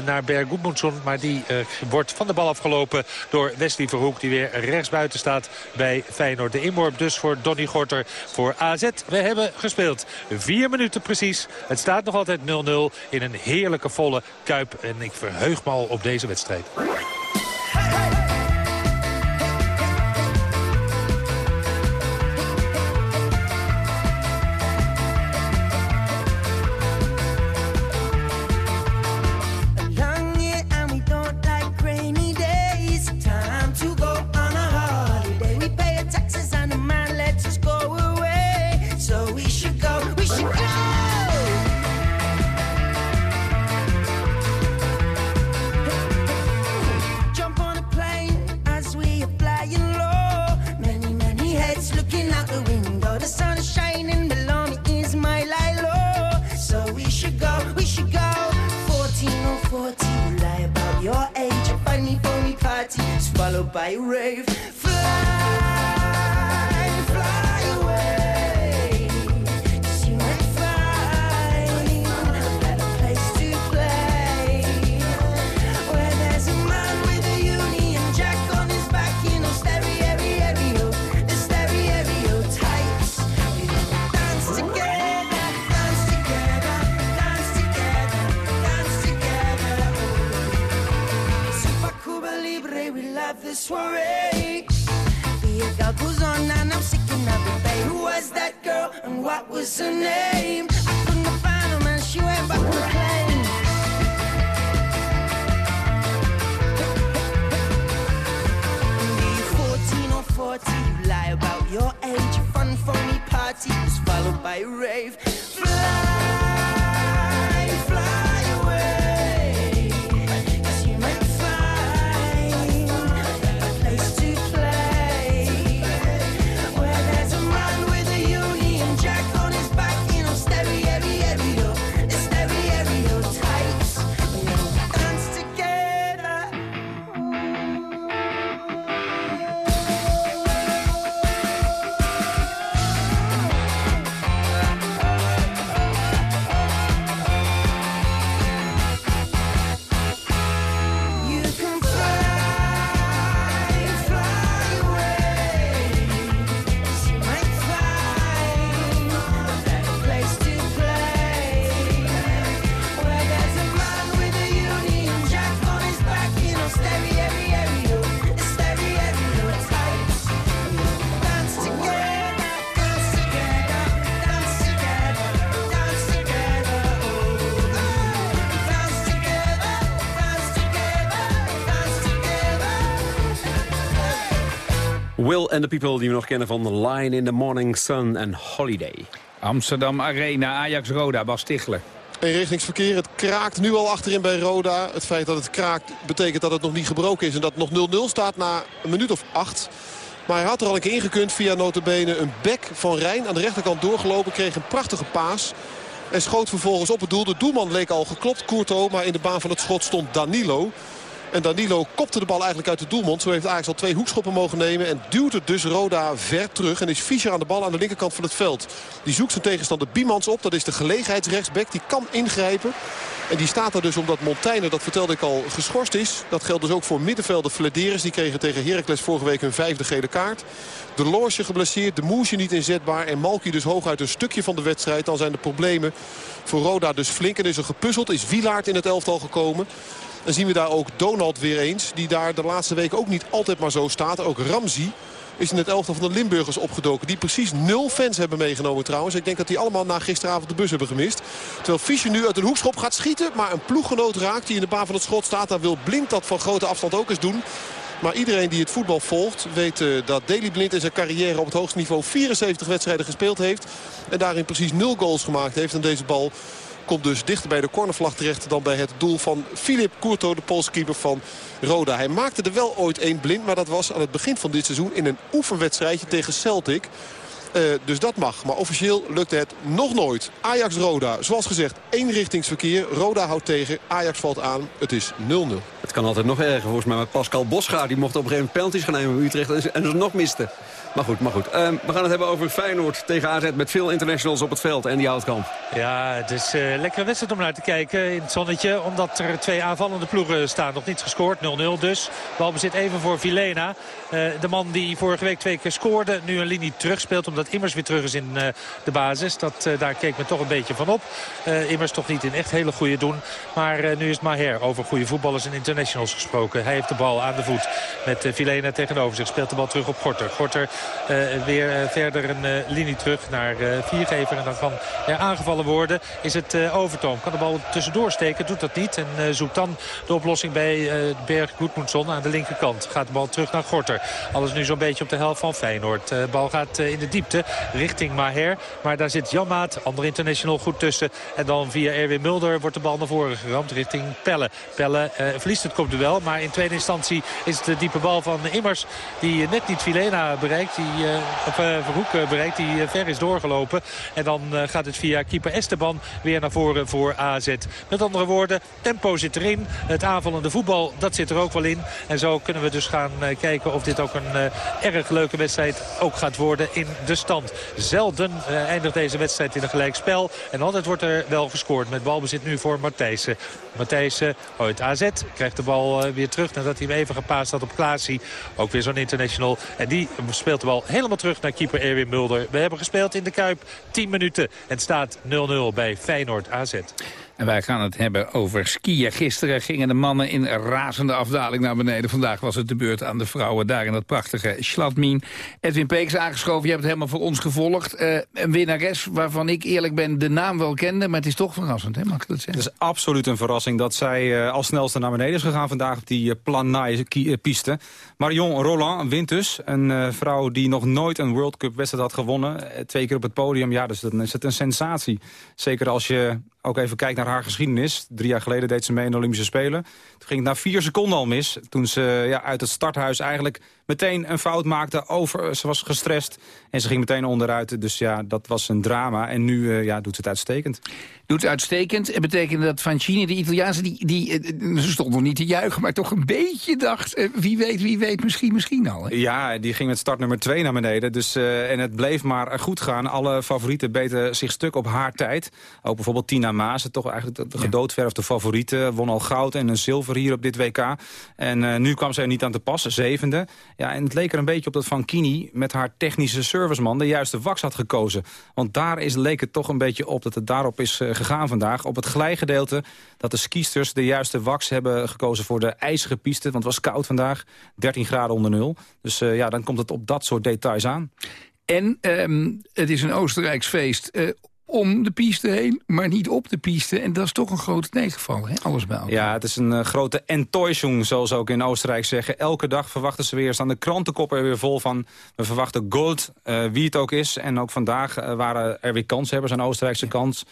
naar Berg Goedmundsson, maar die wordt van de bal afgelopen door Wesley Verhoek. Die weer rechtsbuiten staat bij Feyenoord. De inworp dus voor Donny Gorter voor AZ. We hebben gespeeld. Vier minuten precies. Het staat nog altijd 0-0 in een heerlijke volle Kuip. En ik verheug me al op deze wedstrijd. by Ray. It, babe. Who was that girl and what was her name? I couldn't find her, man. She went back to plane. Be you 14 or 40, you lie about your age. Your fun, phony party was followed by a rave. Fly Will and the People, die we nog kennen van Line in the Morning Sun en Holiday. Amsterdam Arena, Ajax-Roda, Bas Tichler. Eenrichtingsverkeer. Het kraakt nu al achterin bij Roda. Het feit dat het kraakt betekent dat het nog niet gebroken is. En dat het nog 0-0 staat na een minuut of acht. Maar hij had er al een keer ingekund via notabene een bek van Rijn. Aan de rechterkant doorgelopen. Kreeg een prachtige paas. En schoot vervolgens op het doel. De doelman leek al geklopt, Courto. Maar in de baan van het schot stond Danilo. En Danilo kopte de bal eigenlijk uit de doelmond. Zo heeft Ajax al twee hoekschoppen mogen nemen. En duwt het dus Roda ver terug. En is Fischer aan de bal aan de linkerkant van het veld. Die zoekt zijn tegenstander Biemans op. Dat is de gelegenheidsrechtsback. Die kan ingrijpen. En die staat er dus omdat Montaigne, dat vertelde ik al, geschorst is. Dat geldt dus ook voor middenvelder Flederis. Die kregen tegen Heracles vorige week hun vijfde gele kaart. De Loosje geblesseerd, de Moesje niet inzetbaar. En Malky dus hooguit een stukje van de wedstrijd. Dan zijn de problemen voor Roda dus flink. En is er gepuzzeld. Is Wilaard in het elftal gekomen. Dan zien we daar ook Donald weer eens. Die daar de laatste week ook niet altijd maar zo staat. Ook Ramzi is in het elftal van de Limburgers opgedoken. Die precies nul fans hebben meegenomen trouwens. Ik denk dat die allemaal na gisteravond de bus hebben gemist. Terwijl Fischer nu uit een hoekschop gaat schieten. Maar een ploeggenoot raakt die in de baan van het schot staat. Daar wil Blind dat van grote afstand ook eens doen. Maar iedereen die het voetbal volgt weet uh, dat Daley Blind in zijn carrière op het hoogste niveau 74 wedstrijden gespeeld heeft. En daarin precies nul goals gemaakt heeft. En deze bal komt dus dichter bij de cornervlag terecht dan bij het doel van Filip Courto, de Poolse keeper van Roda. Hij maakte er wel ooit één blind, maar dat was aan het begin van dit seizoen in een oefenwedstrijdje tegen Celtic. Uh, dus dat mag. Maar officieel lukte het nog nooit. Ajax-Roda. Zoals gezegd, eenrichtingsverkeer. Roda houdt tegen. Ajax valt aan. Het is 0-0. Het kan altijd nog erger volgens mij. Maar Pascal Bosgaard die mocht op een gegeven moment penalties gaan nemen bij Utrecht. En ze nog miste. Maar goed, maar goed. Uh, we gaan het hebben over Feyenoord tegen AZ met veel internationals op het veld. En die Houtkamp. Ja, het is een uh, lekkere wedstrijd om naar te kijken in het zonnetje. Omdat er twee aanvallende ploegen staan. Nog niet gescoord, 0-0 dus. Balbezit even voor Vilena. Uh, de man die vorige week twee keer scoorde. Nu een linie terugspeelt omdat Immers weer terug is in de basis. Dat, daar keek me toch een beetje van op. Immers toch niet in echt hele goede doen. Maar nu is Maher over goede voetballers en internationals gesproken. Hij heeft de bal aan de voet met Vilena tegenover zich. Speelt de bal terug op Gorter. Gorter uh, weer uh, verder een uh, linie terug naar Viergever. En dan kan er aangevallen worden. Is het Overtoom. Kan de bal tussendoor steken. Doet dat niet. En zoekt dan de oplossing bij Berg Goedmoedson aan de linkerkant. Gaat de bal terug naar Gorter. Alles nu zo'n beetje op de helft van Feyenoord. De bal gaat in de diepte richting Maher. Maar daar zit Janmaat, andere international, goed tussen. En dan via Erwin Mulder wordt de bal naar voren geramd richting Pelle. Pelle verliest het kopduel. Maar in tweede instantie is het de diepe bal van Immers. Die net niet Vilena bereikt. Die, uh, of uh, Verhoek uh, bereikt. Die ver is doorgelopen. En dan gaat het via keeper Esteban weer naar voren voor AZ. Met andere woorden, tempo zit erin. Het aanvallende voetbal, dat zit er ook wel in. En zo kunnen we dus gaan kijken of dit ook een erg leuke wedstrijd ook gaat worden in de stand. Zelden eindigt deze wedstrijd in een gelijkspel. En altijd wordt er wel gescoord met balbezit nu voor Matthijssen. Matthijssen uit AZ krijgt de bal weer terug nadat hij hem even gepaast had op Klaasie. Ook weer zo'n international. En die speelt de bal helemaal terug naar keeper Erwin Mulder. We hebben gespeeld in de Kuip 10 minuten. En staat 0-0 bij Feyenoord AZ. En wij gaan het hebben over skiën. Gisteren gingen de mannen in razende afdaling naar beneden. Vandaag was het de beurt aan de vrouwen daar in dat prachtige Schladmien. Edwin Peeks aangeschoven, je hebt het helemaal voor ons gevolgd. Uh, een winnares waarvan ik eerlijk ben de naam wel kende... maar het is toch verrassend, hè? mag ik dat zeggen? Het is absoluut een verrassing dat zij uh, als snelste naar beneden is gegaan... vandaag op die uh, Planai-piste. Marion Roland wint dus. Een vrouw die nog nooit een World Cup wedstrijd had gewonnen. twee keer op het podium, ja, dus dan is het een sensatie. Zeker als je ook even kijkt naar haar geschiedenis. Drie jaar geleden deed ze mee in de Olympische Spelen. Toen ging het na vier seconden al mis. Toen ze ja, uit het starthuis eigenlijk meteen een fout maakte. Over, ze was gestrest en ze ging meteen onderuit. Dus ja, dat was een drama. En nu uh, ja, doet ze het uitstekend. Doet het uitstekend. Het betekent dat Fancini, de Italiaanse, die, die, ze stond nog niet te juichen... maar toch een beetje dacht, uh, wie weet, wie weet, misschien, misschien al. Hè? Ja, die ging met start nummer 2 naar beneden. Dus, uh, en het bleef maar goed gaan. Alle favorieten beten zich stuk op haar tijd. Ook bijvoorbeeld Tina Maas, toch eigenlijk de gedoodverfde favoriete. Won al goud en een zilver hier op dit WK. En nu kwam ze er niet aan te passen, zevende. Ja, en het leek er een beetje op dat Van Kini met haar technische serviceman de juiste wax had gekozen. Want daar is, leek het toch een beetje op dat het daarop is uh, gegaan vandaag. Op het glijgedeelte dat de skiesters de juiste wax hebben gekozen voor de ijzige piste. Want het was koud vandaag, 13 graden onder nul. Dus uh, ja, dan komt het op dat soort details aan. En um, het is een Oostenrijks feest. Uh, om de piste heen, maar niet op de piste. En dat is toch een grote tegenval, hè? alles bij elkaar. Ja, het is een uh, grote enttäuschung, zoals ze ook in Oostenrijk zeggen. Elke dag verwachten ze weer, staan de krantenkoppen er weer vol van... we verwachten gold, uh, wie het ook is. En ook vandaag uh, waren er weer kanshebbers aan de Oostenrijkse kant.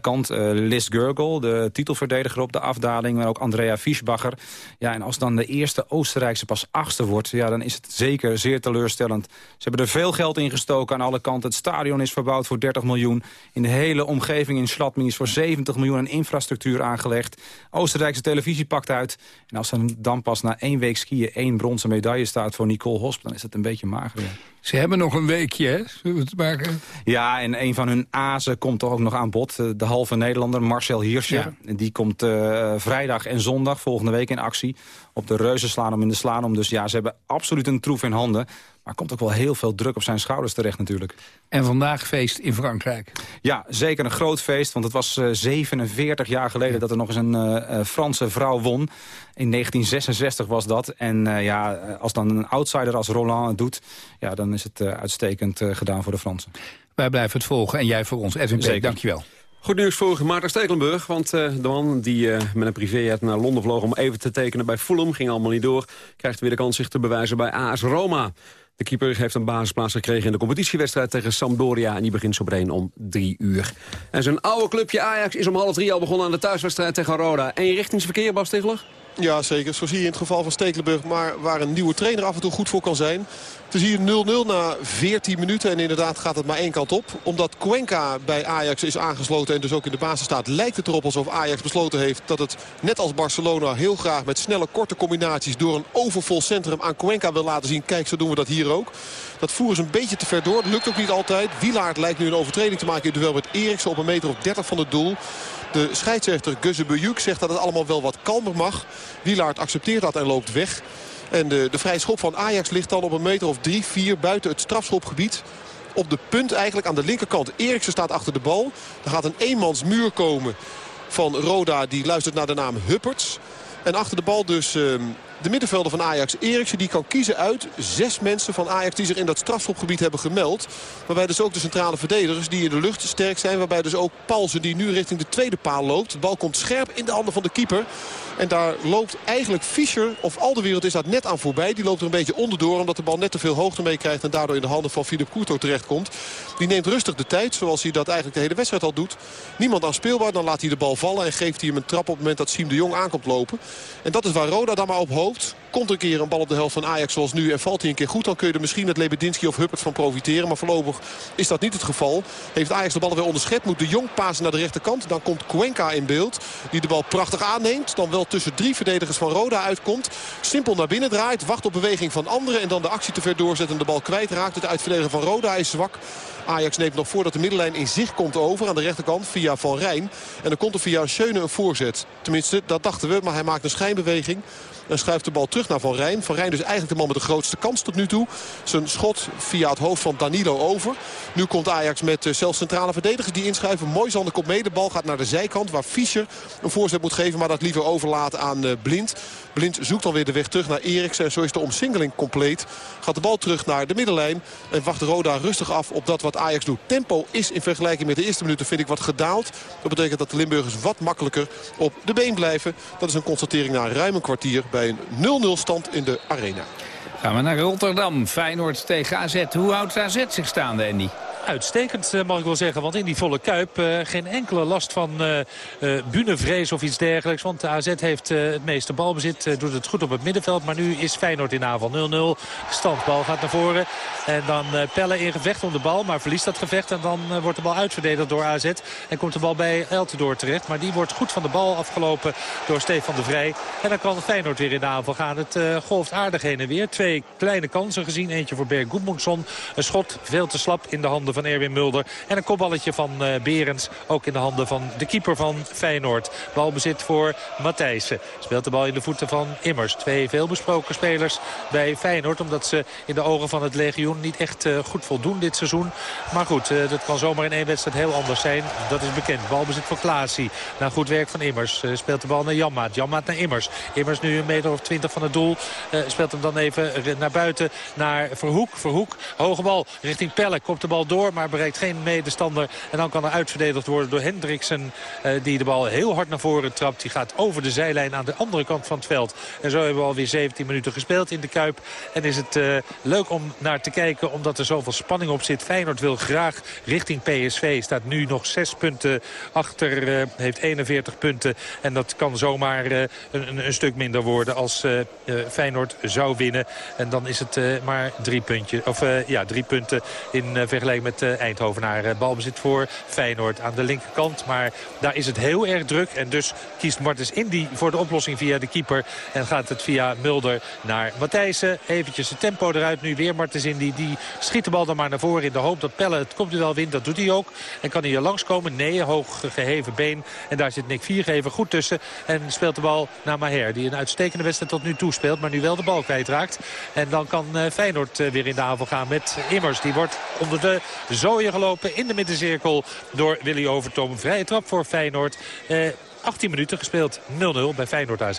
kant Liz Gurgel, de titelverdediger op de afdaling... maar ook Andrea Fischbacher. Ja, en als dan de eerste Oostenrijkse pas achtste wordt... ja, dan is het zeker zeer teleurstellend. Ze hebben er veel geld in gestoken aan alle kanten. Het stadion is verbouwd voor 30 miljoen... In de hele omgeving in Schladming is voor 70 miljoen aan infrastructuur aangelegd. Oostenrijkse televisie pakt uit. En als er dan pas na één week skiën één bronzen medaille staat voor Nicole Hosp... dan is het een beetje mager. Ja. Ze hebben nog een weekje, hè? Zullen we het maken? Ja, en een van hun azen komt toch ook nog aan bod. Eh, De halve Nederlander, Marcel Hirscher. En Die komt eh, vrijdag en zondag volgende week in actie. Op de reuzenslalom in de slalom. Dus ja, ze hebben absoluut een troef in handen. Maar er komt ook wel heel veel druk op zijn schouders terecht natuurlijk. En vandaag feest in Frankrijk. Ja, zeker een groot feest. Want het was eh, 47 jaar geleden dat er nog eens een eh, eh, Franse vrouw won. In 1966 was dat. En eh, ja, als dan een outsider als Roland het doet... Ja, dan is het eh, uitstekend eh, gedaan voor de Fransen. Wij blijven het volgen en jij voor ons. Edwin Zeker. dankjewel. Goed nieuws voor Maarten Stekelenburg. Want eh, de man die eh, met een privéjet naar Londen vloog om even te tekenen bij Fulham... ging allemaal niet door. Krijgt weer de kans zich te bewijzen bij AS Roma. De keeper heeft een basisplaats gekregen in de competitiewedstrijd tegen Sampdoria. En die begint zo meteen om drie uur. En zijn oude clubje Ajax is om half drie al begonnen aan de thuiswedstrijd tegen Roda. Eenrichtingsverkeer, Bas Stigler? Ja, zeker. Zo zie je in het geval van Stekelenburg. Maar waar een nieuwe trainer af en toe goed voor kan zijn. Het is hier 0-0 na 14 minuten. En inderdaad gaat het maar één kant op. Omdat Cuenca bij Ajax is aangesloten en dus ook in de basis staat... lijkt het erop alsof Ajax besloten heeft dat het net als Barcelona... heel graag met snelle, korte combinaties door een overvol centrum aan Cuenca wil laten zien. Kijk, zo doen we dat hier ook. Dat voeren ze een beetje te ver door. Dat lukt ook niet altijd. Wielaard lijkt nu een overtreding te maken in met Eriksen op een meter of 30 van het doel. De scheidsrechter Guzze Bujuk zegt dat het allemaal wel wat kalmer mag. Wielaard accepteert dat en loopt weg. En de, de vrije schop van Ajax ligt dan op een meter of 3, 4 buiten het strafschopgebied. Op de punt eigenlijk aan de linkerkant. Eriksen staat achter de bal. Er gaat een eenmansmuur komen van Roda. Die luistert naar de naam Hupperts. En achter de bal dus ehm, de middenvelder van Ajax, Eriksen, die kan kiezen uit zes mensen van Ajax die zich in dat strafschopgebied hebben gemeld. Waarbij dus ook de centrale verdedigers die in de lucht sterk zijn. Waarbij dus ook Paulsen die nu richting de tweede paal loopt. De bal komt scherp in de handen van de keeper. En daar loopt eigenlijk Fischer, of al de wereld is daar net aan voorbij. Die loopt er een beetje onderdoor omdat de bal net te veel hoogte meekrijgt. En daardoor in de handen van Philip Couto terechtkomt. Die neemt rustig de tijd, zoals hij dat eigenlijk de hele wedstrijd al doet. Niemand aan speelbaar, dan laat hij de bal vallen. En geeft hij hem een trap op het moment dat Siem de Jong aankomt lopen. En dat is waar Roda dan maar op hoopt. Komt een keer een bal op de helft van Ajax zoals nu en valt hij een keer goed... dan kun je er misschien met Lebedinski of Huppert van profiteren. Maar voorlopig is dat niet het geval. Heeft Ajax de bal weer onderschept. Moet de Jong pasen naar de rechterkant. Dan komt Cuenca in beeld. Die de bal prachtig aanneemt. Dan wel tussen drie verdedigers van Roda uitkomt. Simpel naar binnen draait. Wacht op beweging van anderen. En dan de actie te ver doorzet en de bal kwijtraakt. Het uitverdedigen van Roda is zwak. Ajax neemt nog voordat de middenlijn in zicht komt over aan de rechterkant via Van Rijn. En dan komt er via Schöne een voorzet. Tenminste, dat dachten we, maar hij maakt een schijnbeweging. En schuift de bal terug naar Van Rijn. Van Rijn dus eigenlijk de man met de grootste kans tot nu toe. Zijn schot via het hoofd van Danilo over. Nu komt Ajax met uh, zelfs centrale verdedigers die inschuiven. Moisander komt mee. De bal gaat naar de zijkant waar Fischer een voorzet moet geven. Maar dat liever overlaat aan uh, Blind. Blind zoekt dan weer de weg terug naar Eriksen. En zo is de omsingeling compleet. Gaat de bal terug naar de middenlijn. En wacht Roda rustig af op dat wat Ajax doet. Tempo is in vergelijking met de eerste minuten vind ik wat gedaald. Dat betekent dat de Limburgers wat makkelijker op de been blijven. Dat is een constatering na ruim een kwartier bij een 0-0 stand in de arena. Gaan we naar Rotterdam. Feyenoord tegen AZ. Hoe houdt AZ zich staande, Andy? Uitstekend eh, mag ik wel zeggen, want in die volle kuip uh, geen enkele last van uh, uh, bunevrees of iets dergelijks. Want de AZ heeft het meeste balbezit, doet het goed op het middenveld. Maar nu is Feyenoord in aanval 0-0. Standbal gaat naar voren en dan Pelle in gevecht om de bal, maar verliest dat gevecht. En dan wordt de bal uitverdedigd door AZ en komt de bal bij Eltidoor terecht. Maar die wordt goed van de bal afgelopen door Stefan de Vrij. En dan kan Feyenoord weer in de aanval gaan. Het golft aardig heen en weer. Twee kleine kansen gezien. Eentje voor Berg Goedmundsson. Een schot veel te slap in de handen van Erwin Mulder. En een kopballetje van uh, Berends. Ook in de handen van de keeper van Feyenoord. Balbezit voor Matthijssen. Speelt de bal in de voeten van Immers. Twee veelbesproken spelers bij Feyenoord. Omdat ze in de ogen van het legioen niet echt uh, goed voldoen dit seizoen. Maar goed, uh, dat kan zomaar in één wedstrijd heel anders zijn. Dat is bekend. Balbezit voor Klaasie. Na goed werk van Immers. speelt de bal naar Janmaat. Janmaat naar Immers. Immers nu een meter of twintig van het doel. speelt hem dan even naar buiten naar Verhoek. Verhoek. Hoge bal richting Pelle. Komt de bal door maar bereikt geen medestander. En dan kan er uitverdedigd worden door Hendriksen. Uh, die de bal heel hard naar voren trapt. Die gaat over de zijlijn aan de andere kant van het veld. En zo hebben we alweer 17 minuten gespeeld in de Kuip. En is het uh, leuk om naar te kijken omdat er zoveel spanning op zit. Feyenoord wil graag richting PSV. Staat nu nog 6 punten achter. Uh, heeft 41 punten. En dat kan zomaar een, een, stuk minder worden als Feyenoord zou winnen. En dan is het maar drie puntjes. Of ja, drie punten in vergelijking met het uh, Eindhovenaar. Uh, balbezit voor Feyenoord aan de linkerkant. Maar daar is het heel erg druk. En dus kiest Martens Indy voor de oplossing via de keeper. En gaat het via Mulder naar Matthijssen. Eventjes het tempo eruit nu weer Martens Indy. Die schiet de bal dan maar naar voren in de hoop dat Pelle het komt u wel wint. Dat doet hij ook. En kan hij er langskomen? Nee, hoog geheven been. En daar zit Nick Viergever goed tussen. En speelt de bal naar Maher. Die een uitstekende wedstrijd tot nu toe speelt. Maar nu wel de bal kwijtraakt. En dan kan uh, Feyenoord weer in de aanval gaan met Immers. Die wordt onder de zooien gelopen in de middencirkel door Willy Overtom. Vrije trap voor Feyenoord. Uh, 18 minuten gespeeld. 0-0 bij Feyenoord AZ.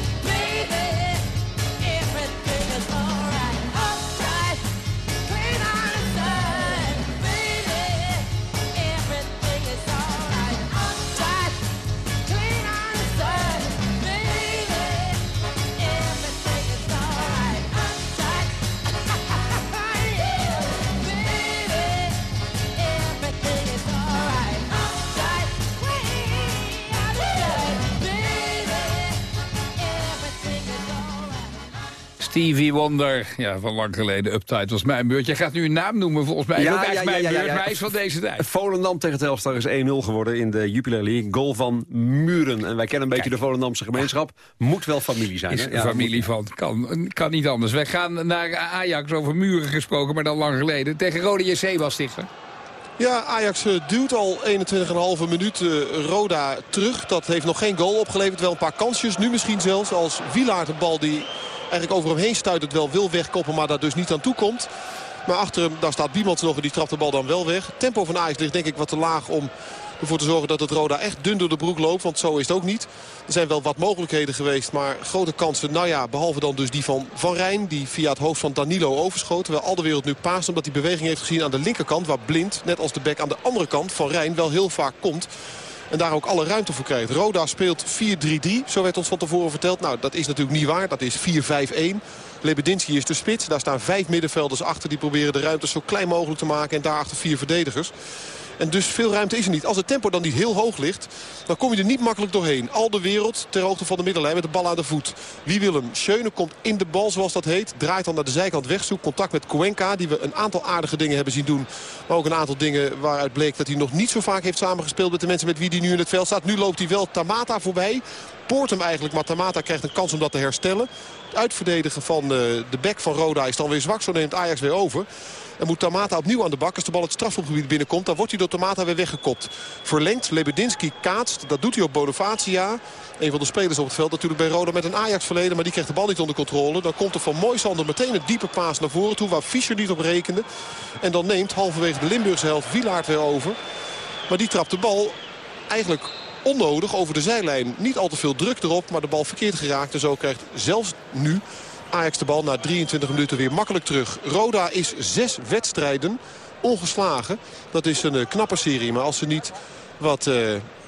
Stevie Wonder, ja, van lang geleden. Uptight was mijn beurt. Jij gaat nu een naam noemen, volgens mij. Ja, ook echt mijn beurt, hij is van deze tijd. Volendam tegen Telstar is 1-0 geworden in de Jupiler League. Goal van Muren. En wij kennen een beetje de Volendamse gemeenschap. Moet wel familie zijn. Is hè? een familie van. Kan, kan niet anders. Wij gaan naar Ajax over muren gesproken, maar dan lang geleden. Tegen Rode JC was Stichter. Ja, Ajax eh, duwt al 21,5 minuut eh, Roda terug. Dat heeft nog geen goal opgeleverd. Wel een paar kansjes. Nu misschien zelfs als Wielaert een bal die eigenlijk over hem heen stuit. Het wel wil wegkoppen, maar daar dus niet aan toe komt. Maar achter hem, daar staat Biemans nog en die trapt de bal dan wel weg. Tempo van Ajax ligt denk ik wat te laag om ervoor te zorgen dat het Roda echt dun door de broek loopt. Want zo is het ook niet. Er zijn wel wat mogelijkheden geweest, maar grote kansen. Nou ja, behalve dan dus die van Van Rijn. Die via het hoofd van Danilo overschoot. Terwijl al de wereld nu paast omdat hij beweging heeft gezien aan de linkerkant. Waar Blind, net als de bek aan de andere kant van Rijn, wel heel vaak komt. En daar ook alle ruimte voor krijgt. Roda speelt 4-3-3. Zo werd ons van tevoren verteld. Nou, dat is natuurlijk niet waar. Dat is 4-5-1. Lebedinski is de spits. Daar staan vijf middenvelders achter. Die proberen de ruimte zo klein mogelijk te maken. En daarachter vier verdedigers. En dus veel ruimte is er niet. Als het tempo dan niet heel hoog ligt, dan kom je er niet makkelijk doorheen. Al de wereld ter hoogte van de middenlijn met de bal aan de voet. Wie wil hem? Schöne komt in de bal zoals dat heet. Draait dan naar de zijkant weg. Zoekt contact met Cuenca. Die we een aantal aardige dingen hebben zien doen. Maar ook een aantal dingen waaruit bleek dat hij nog niet zo vaak heeft samengespeeld met de mensen met wie hij nu in het veld staat. Nu loopt hij wel Tamata voorbij. spoort hem eigenlijk. Maar Tamata krijgt een kans om dat te herstellen. Het uitverdedigen van eh, de bek van Roda is dan weer zwak. Zo neemt Ajax weer over. En moet Tamata opnieuw aan de bak. Als de bal het strafschopgebied binnenkomt, dan wordt hij door Tamata weer weggekopt. Verlengd, Lebedinski kaatst. Dat doet hij op Bonavacia. Een van de spelers op het veld natuurlijk bij Roda met een Ajax-verleden. Maar die krijgt de bal niet onder controle. Dan komt er van Moisander meteen een diepe paas naar voren toe. Waar Fischer niet op rekende. En dan neemt halverwege de Limburgse helft Wielaert weer over. Maar die trapt de bal eigenlijk onnodig over de zijlijn. Niet al te veel druk erop, maar de bal verkeerd geraakt. En zo krijgt zelfs nu Ajax de bal na 23 minuten weer makkelijk terug. Roda is zes wedstrijden ongeslagen. Dat is een eh, knappe serie. Maar als ze niet wat eh,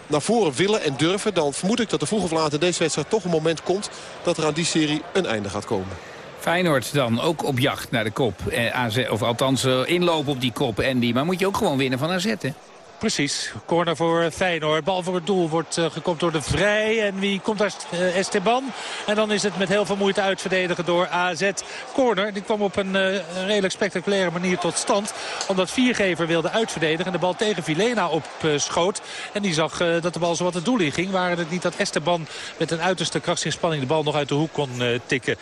naar voren willen en durven... dan vermoed ik dat er vroeg of laat in deze wedstrijd toch een moment komt... dat er aan die serie een einde gaat komen. Feyenoord dan ook op jacht naar de kop. Eh, AZ, of althans eh, inlopen op die kop, Andy. Maar moet je ook gewoon winnen van AZ, hè? Precies. Corner voor Feyenoord. Bal voor het doel wordt uh, door de Vrij. En wie komt daar? Uh, Esteban. En dan is het met heel veel moeite uitverdedigen door AZ. Corner. Die kwam op een uh, redelijk spectaculaire manier tot stand. Omdat Viergever wilde uitverdedigen. En de bal tegen Vilena opschoot. en die zag dat de bal zo wat het doel in ging. Waren het niet dat Esteban met een uiterste krachtsinspanning de bal nog uit de hoek kon tikken.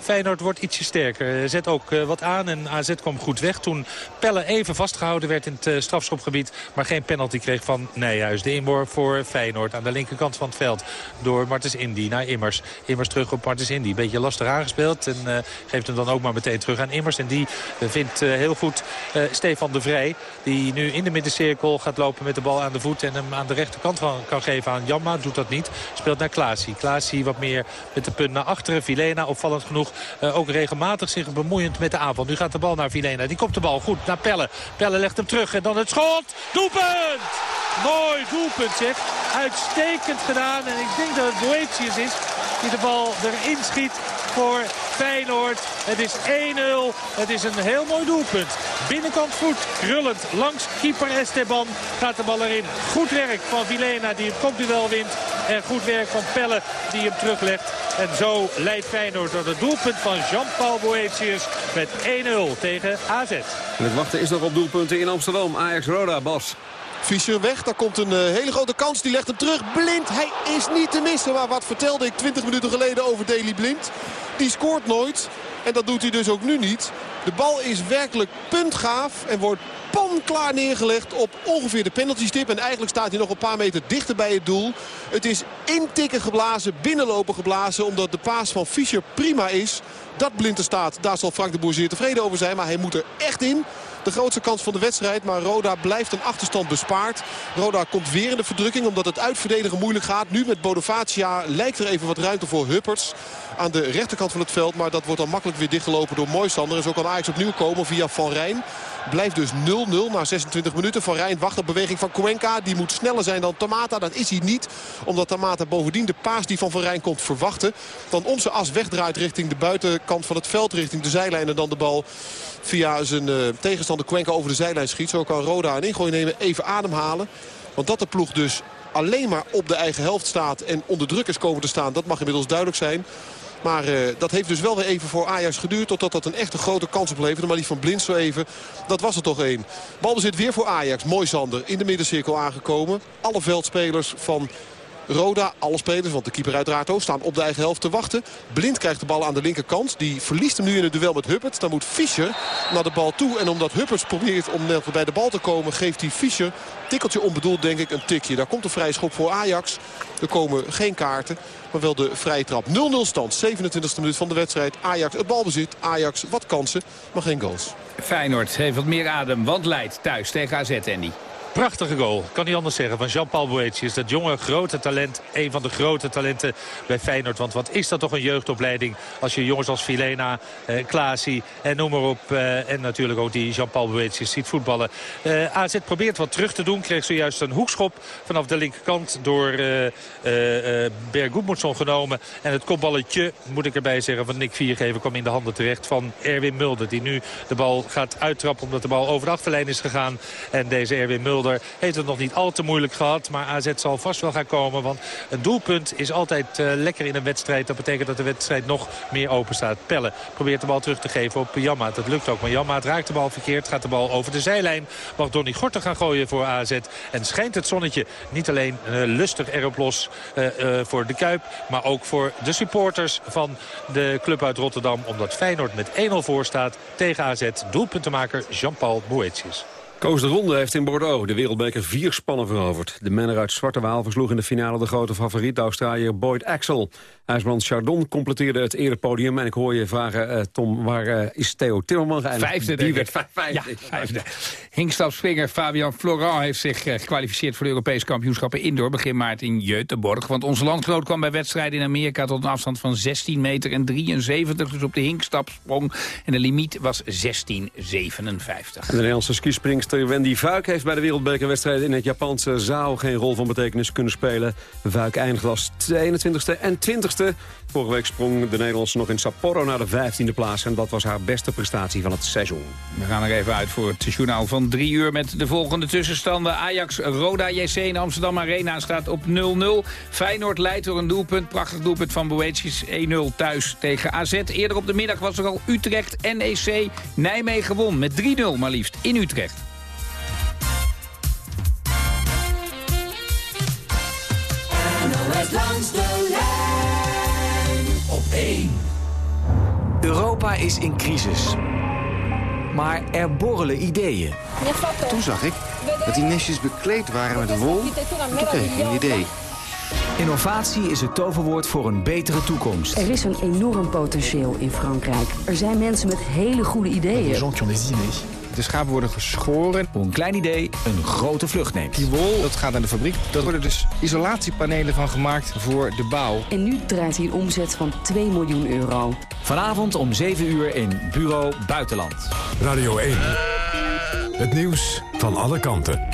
Feyenoord wordt ietsje sterker. Zet ook wat aan. En AZ kwam goed weg. Toen Pelle even vastgehouden werd in het strafschopgebied. Maar geen penalty kreeg van Nijhuis. De inworp voor Feyenoord aan de linkerkant van het veld. Door Martens Indy naar Immers. Immers terug op Martens Indy. Beetje lastig aangespeeld. En uh, geeft hem dan ook maar meteen terug aan Immers. En die vindt uh, heel goed Stefan de Vrij. Die nu in de middencirkel gaat lopen met de bal aan de voet. En hem aan de rechterkant kan, geven aan Jamma. Doet dat niet. Speelt naar Klaasie. Klaasie wat meer met de punt naar achteren. Vilena opvallend genoeg. ook regelmatig zich bemoeiend met de aanval. Nu gaat de bal naar Vilena. Die komt de bal goed naar Pelle. Pelle legt hem terug. En dan het schot. Mooi doelpunt zeg. Uitstekend gedaan. En ik denk dat het Boetius is die de bal erin schiet voor Feyenoord. Het is 1-0. Het is een heel mooi doelpunt. Binnenkant voet, krullend langs keeper Esteban gaat de bal erin. Goed werk van Vilena die het kopduel wint. En goed werk van Pelle die hem teruglegt. En zo leidt Feyenoord door het doelpunt van Jean-Paul Boetius met 1-0 tegen AZ. En het wachten is nog op doelpunten in Amsterdam. Ajax-Roda, Bas. Fischer weg, daar komt een uh, hele grote kans. Die legt hem terug. Blind, hij is niet te missen. Maar wat vertelde ik 20 minuten geleden over Daley Blind? Die scoort nooit. En dat doet hij dus ook nu niet. De bal is werkelijk puntgaaf en wordt panklaar neergelegd op ongeveer de penaltystip. En eigenlijk staat hij nog een paar meter dichter bij het doel. Het is intikken geblazen, binnenlopen geblazen. Omdat de paas van Fischer prima is. Dat blind er staat, daar zal Frank de Boer zeer tevreden over zijn. Maar hij moet er echt in. De grootste kans van de wedstrijd. Maar Roda blijft een achterstand bespaard. Roda komt weer in de verdrukking omdat het uitverdedigen moeilijk gaat. Nu met Bodovacia lijkt er even wat ruimte voor Hupperts. Aan de rechterkant van het veld. Maar dat wordt dan makkelijk weer dichtgelopen door Moisander. En zo kan Ajax opnieuw komen via Van Rijn. Blijft dus 0-0 na 26 minuten. Van Rijn wacht op beweging van Cuenca. Die moet sneller zijn dan Tamata. Dat is hij niet. Omdat Tamata bovendien de paas die van Van Rijn komt verwachten. Dan om zijn as wegdraait richting de buitenkant van het veld. Richting de zijlijn. En dan de bal via zijn uh, tegenstander Cuenca over de zijlijn schiet. Zo kan Roda een ingooi nemen. Even ademhalen. Want dat de ploeg dus alleen maar op de eigen helft staat. En onder druk is komen te staan. Dat mag inmiddels duidelijk zijn. Maar uh, dat heeft dus wel weer even voor Ajax geduurd. Totdat dat een echte grote kans opleverde. Maar die van Blind zo even. Dat was er toch één. Balbezit weer voor Ajax. Mooi Sander in de middencirkel aangekomen. Alle veldspelers van Roda, alle spelers, want de keeper uiteraard ook, staan op de eigen helft te wachten. Blind krijgt de bal aan de linkerkant. Die verliest hem nu in het duel met Huppert. Dan moet Fischer naar de bal toe. En omdat Huppert probeert om bij de bal te komen, geeft hij Fischer, tikkeltje onbedoeld denk ik, een tikje. Daar komt een vrije schop voor Ajax. Er komen geen kaarten, maar wel de vrije trap. 0-0 stand, 27e minuut van de wedstrijd. Ajax het balbezit, Ajax wat kansen, maar geen goals. Feyenoord heeft wat meer adem, want leidt thuis tegen AZ, Andy. Prachtige goal, kan niet anders zeggen, van Jean-Paul Boetius. Dat jonge grote talent, een van de grote talenten bij Feyenoord. Want wat is dat toch een jeugdopleiding als je jongens als Filena, eh, Klaasie en noem maar op. Eh, en natuurlijk ook die Jean-Paul Boetius ziet voetballen. Eh, AZ probeert wat terug te doen, kreeg zojuist een hoekschop vanaf de linkerkant door eh, Berg Goedmoedson genomen. En het kopballetje, moet ik erbij zeggen, van Nick Viergever kwam in de handen terecht van Erwin Mulder. Die nu de bal gaat uittrappen omdat de bal over de achterlijn is gegaan. En deze Erwin Mulder heeft het nog niet al te moeilijk gehad. Maar AZ zal vast wel gaan komen. Want een doelpunt is altijd eh, lekker in een wedstrijd. Dat betekent dat de wedstrijd nog meer open staat. Pelle probeert de bal terug te geven op Jamma. Dat lukt ook. Maar Jamma raakt de bal verkeerd. Gaat de bal over de zijlijn. Mag Donny Gorter gaan gooien voor AZ. En schijnt het zonnetje niet alleen eh, lustig erop los eh, voor de Kuip. Maar ook voor de supporters van de club uit Rotterdam. Omdat Feyenoord met 1-0 voor staat tegen AZ. Doelpuntenmaker Jean-Paul Boetius. Koos de Ronde heeft in Bordeaux de wereldbeker vier spannen veroverd. De menner uit Zwarte Waal versloeg in de finale de grote favoriet, de Australiër Boyd Axel. IJsman Chardon completeerde het erepodium. En ik hoor je vragen, eh, Tom, waar eh, is Theo Timmerman geëindigd? Vijfde, Die werd vijfde. Ja, vijfde. Hinkstapspringer Fabian Florent heeft zich eh, gekwalificeerd voor de Europese kampioenschappen indoor begin maart in Göteborg. Want onze landgenoot kwam bij wedstrijden in Amerika tot een afstand van 16 meter en 73. Dus op de hinkstapsprong. En de limiet was 16,57. De Nederlandse skispringster Wendy Vuik heeft bij de wereldbekerwedstrijd in het Japanse Zao geen rol van betekenis kunnen spelen. Vuik eindigde als 21ste en 20ste. Vorige week sprong de Nederlandse nog in Sapporo naar de 15e plaats. En dat was haar beste prestatie van het seizoen. We gaan er even uit voor het journaal van drie uur met de volgende tussenstanden. Ajax Roda JC in Amsterdam Arena staat op 0-0. Feyenoord leidt door een doelpunt. Prachtig doelpunt van Boetjes 1-0 thuis tegen AZ. Eerder op de middag was er al Utrecht NEC. Nijmegen won met 3-0 maar liefst in Utrecht. Langs de lijn op 1. Europa is in crisis. Maar er borrelen ideeën. Toen zag ik dat die nestjes bekleed waren met wol. En toen kreeg ik een idee. Innovatie is het toverwoord voor een betere toekomst. Er is een enorm potentieel in Frankrijk. Er zijn mensen met hele goede ideeën. De schapen worden geschoren. Hoe een klein idee een grote vlucht neemt. Die wol, dat gaat naar de fabriek. Daar worden dus isolatiepanelen van gemaakt voor de bouw. En nu draait hij een omzet van 2 miljoen euro. Vanavond om 7 uur in Bureau Buitenland. Radio 1. Het nieuws van alle kanten.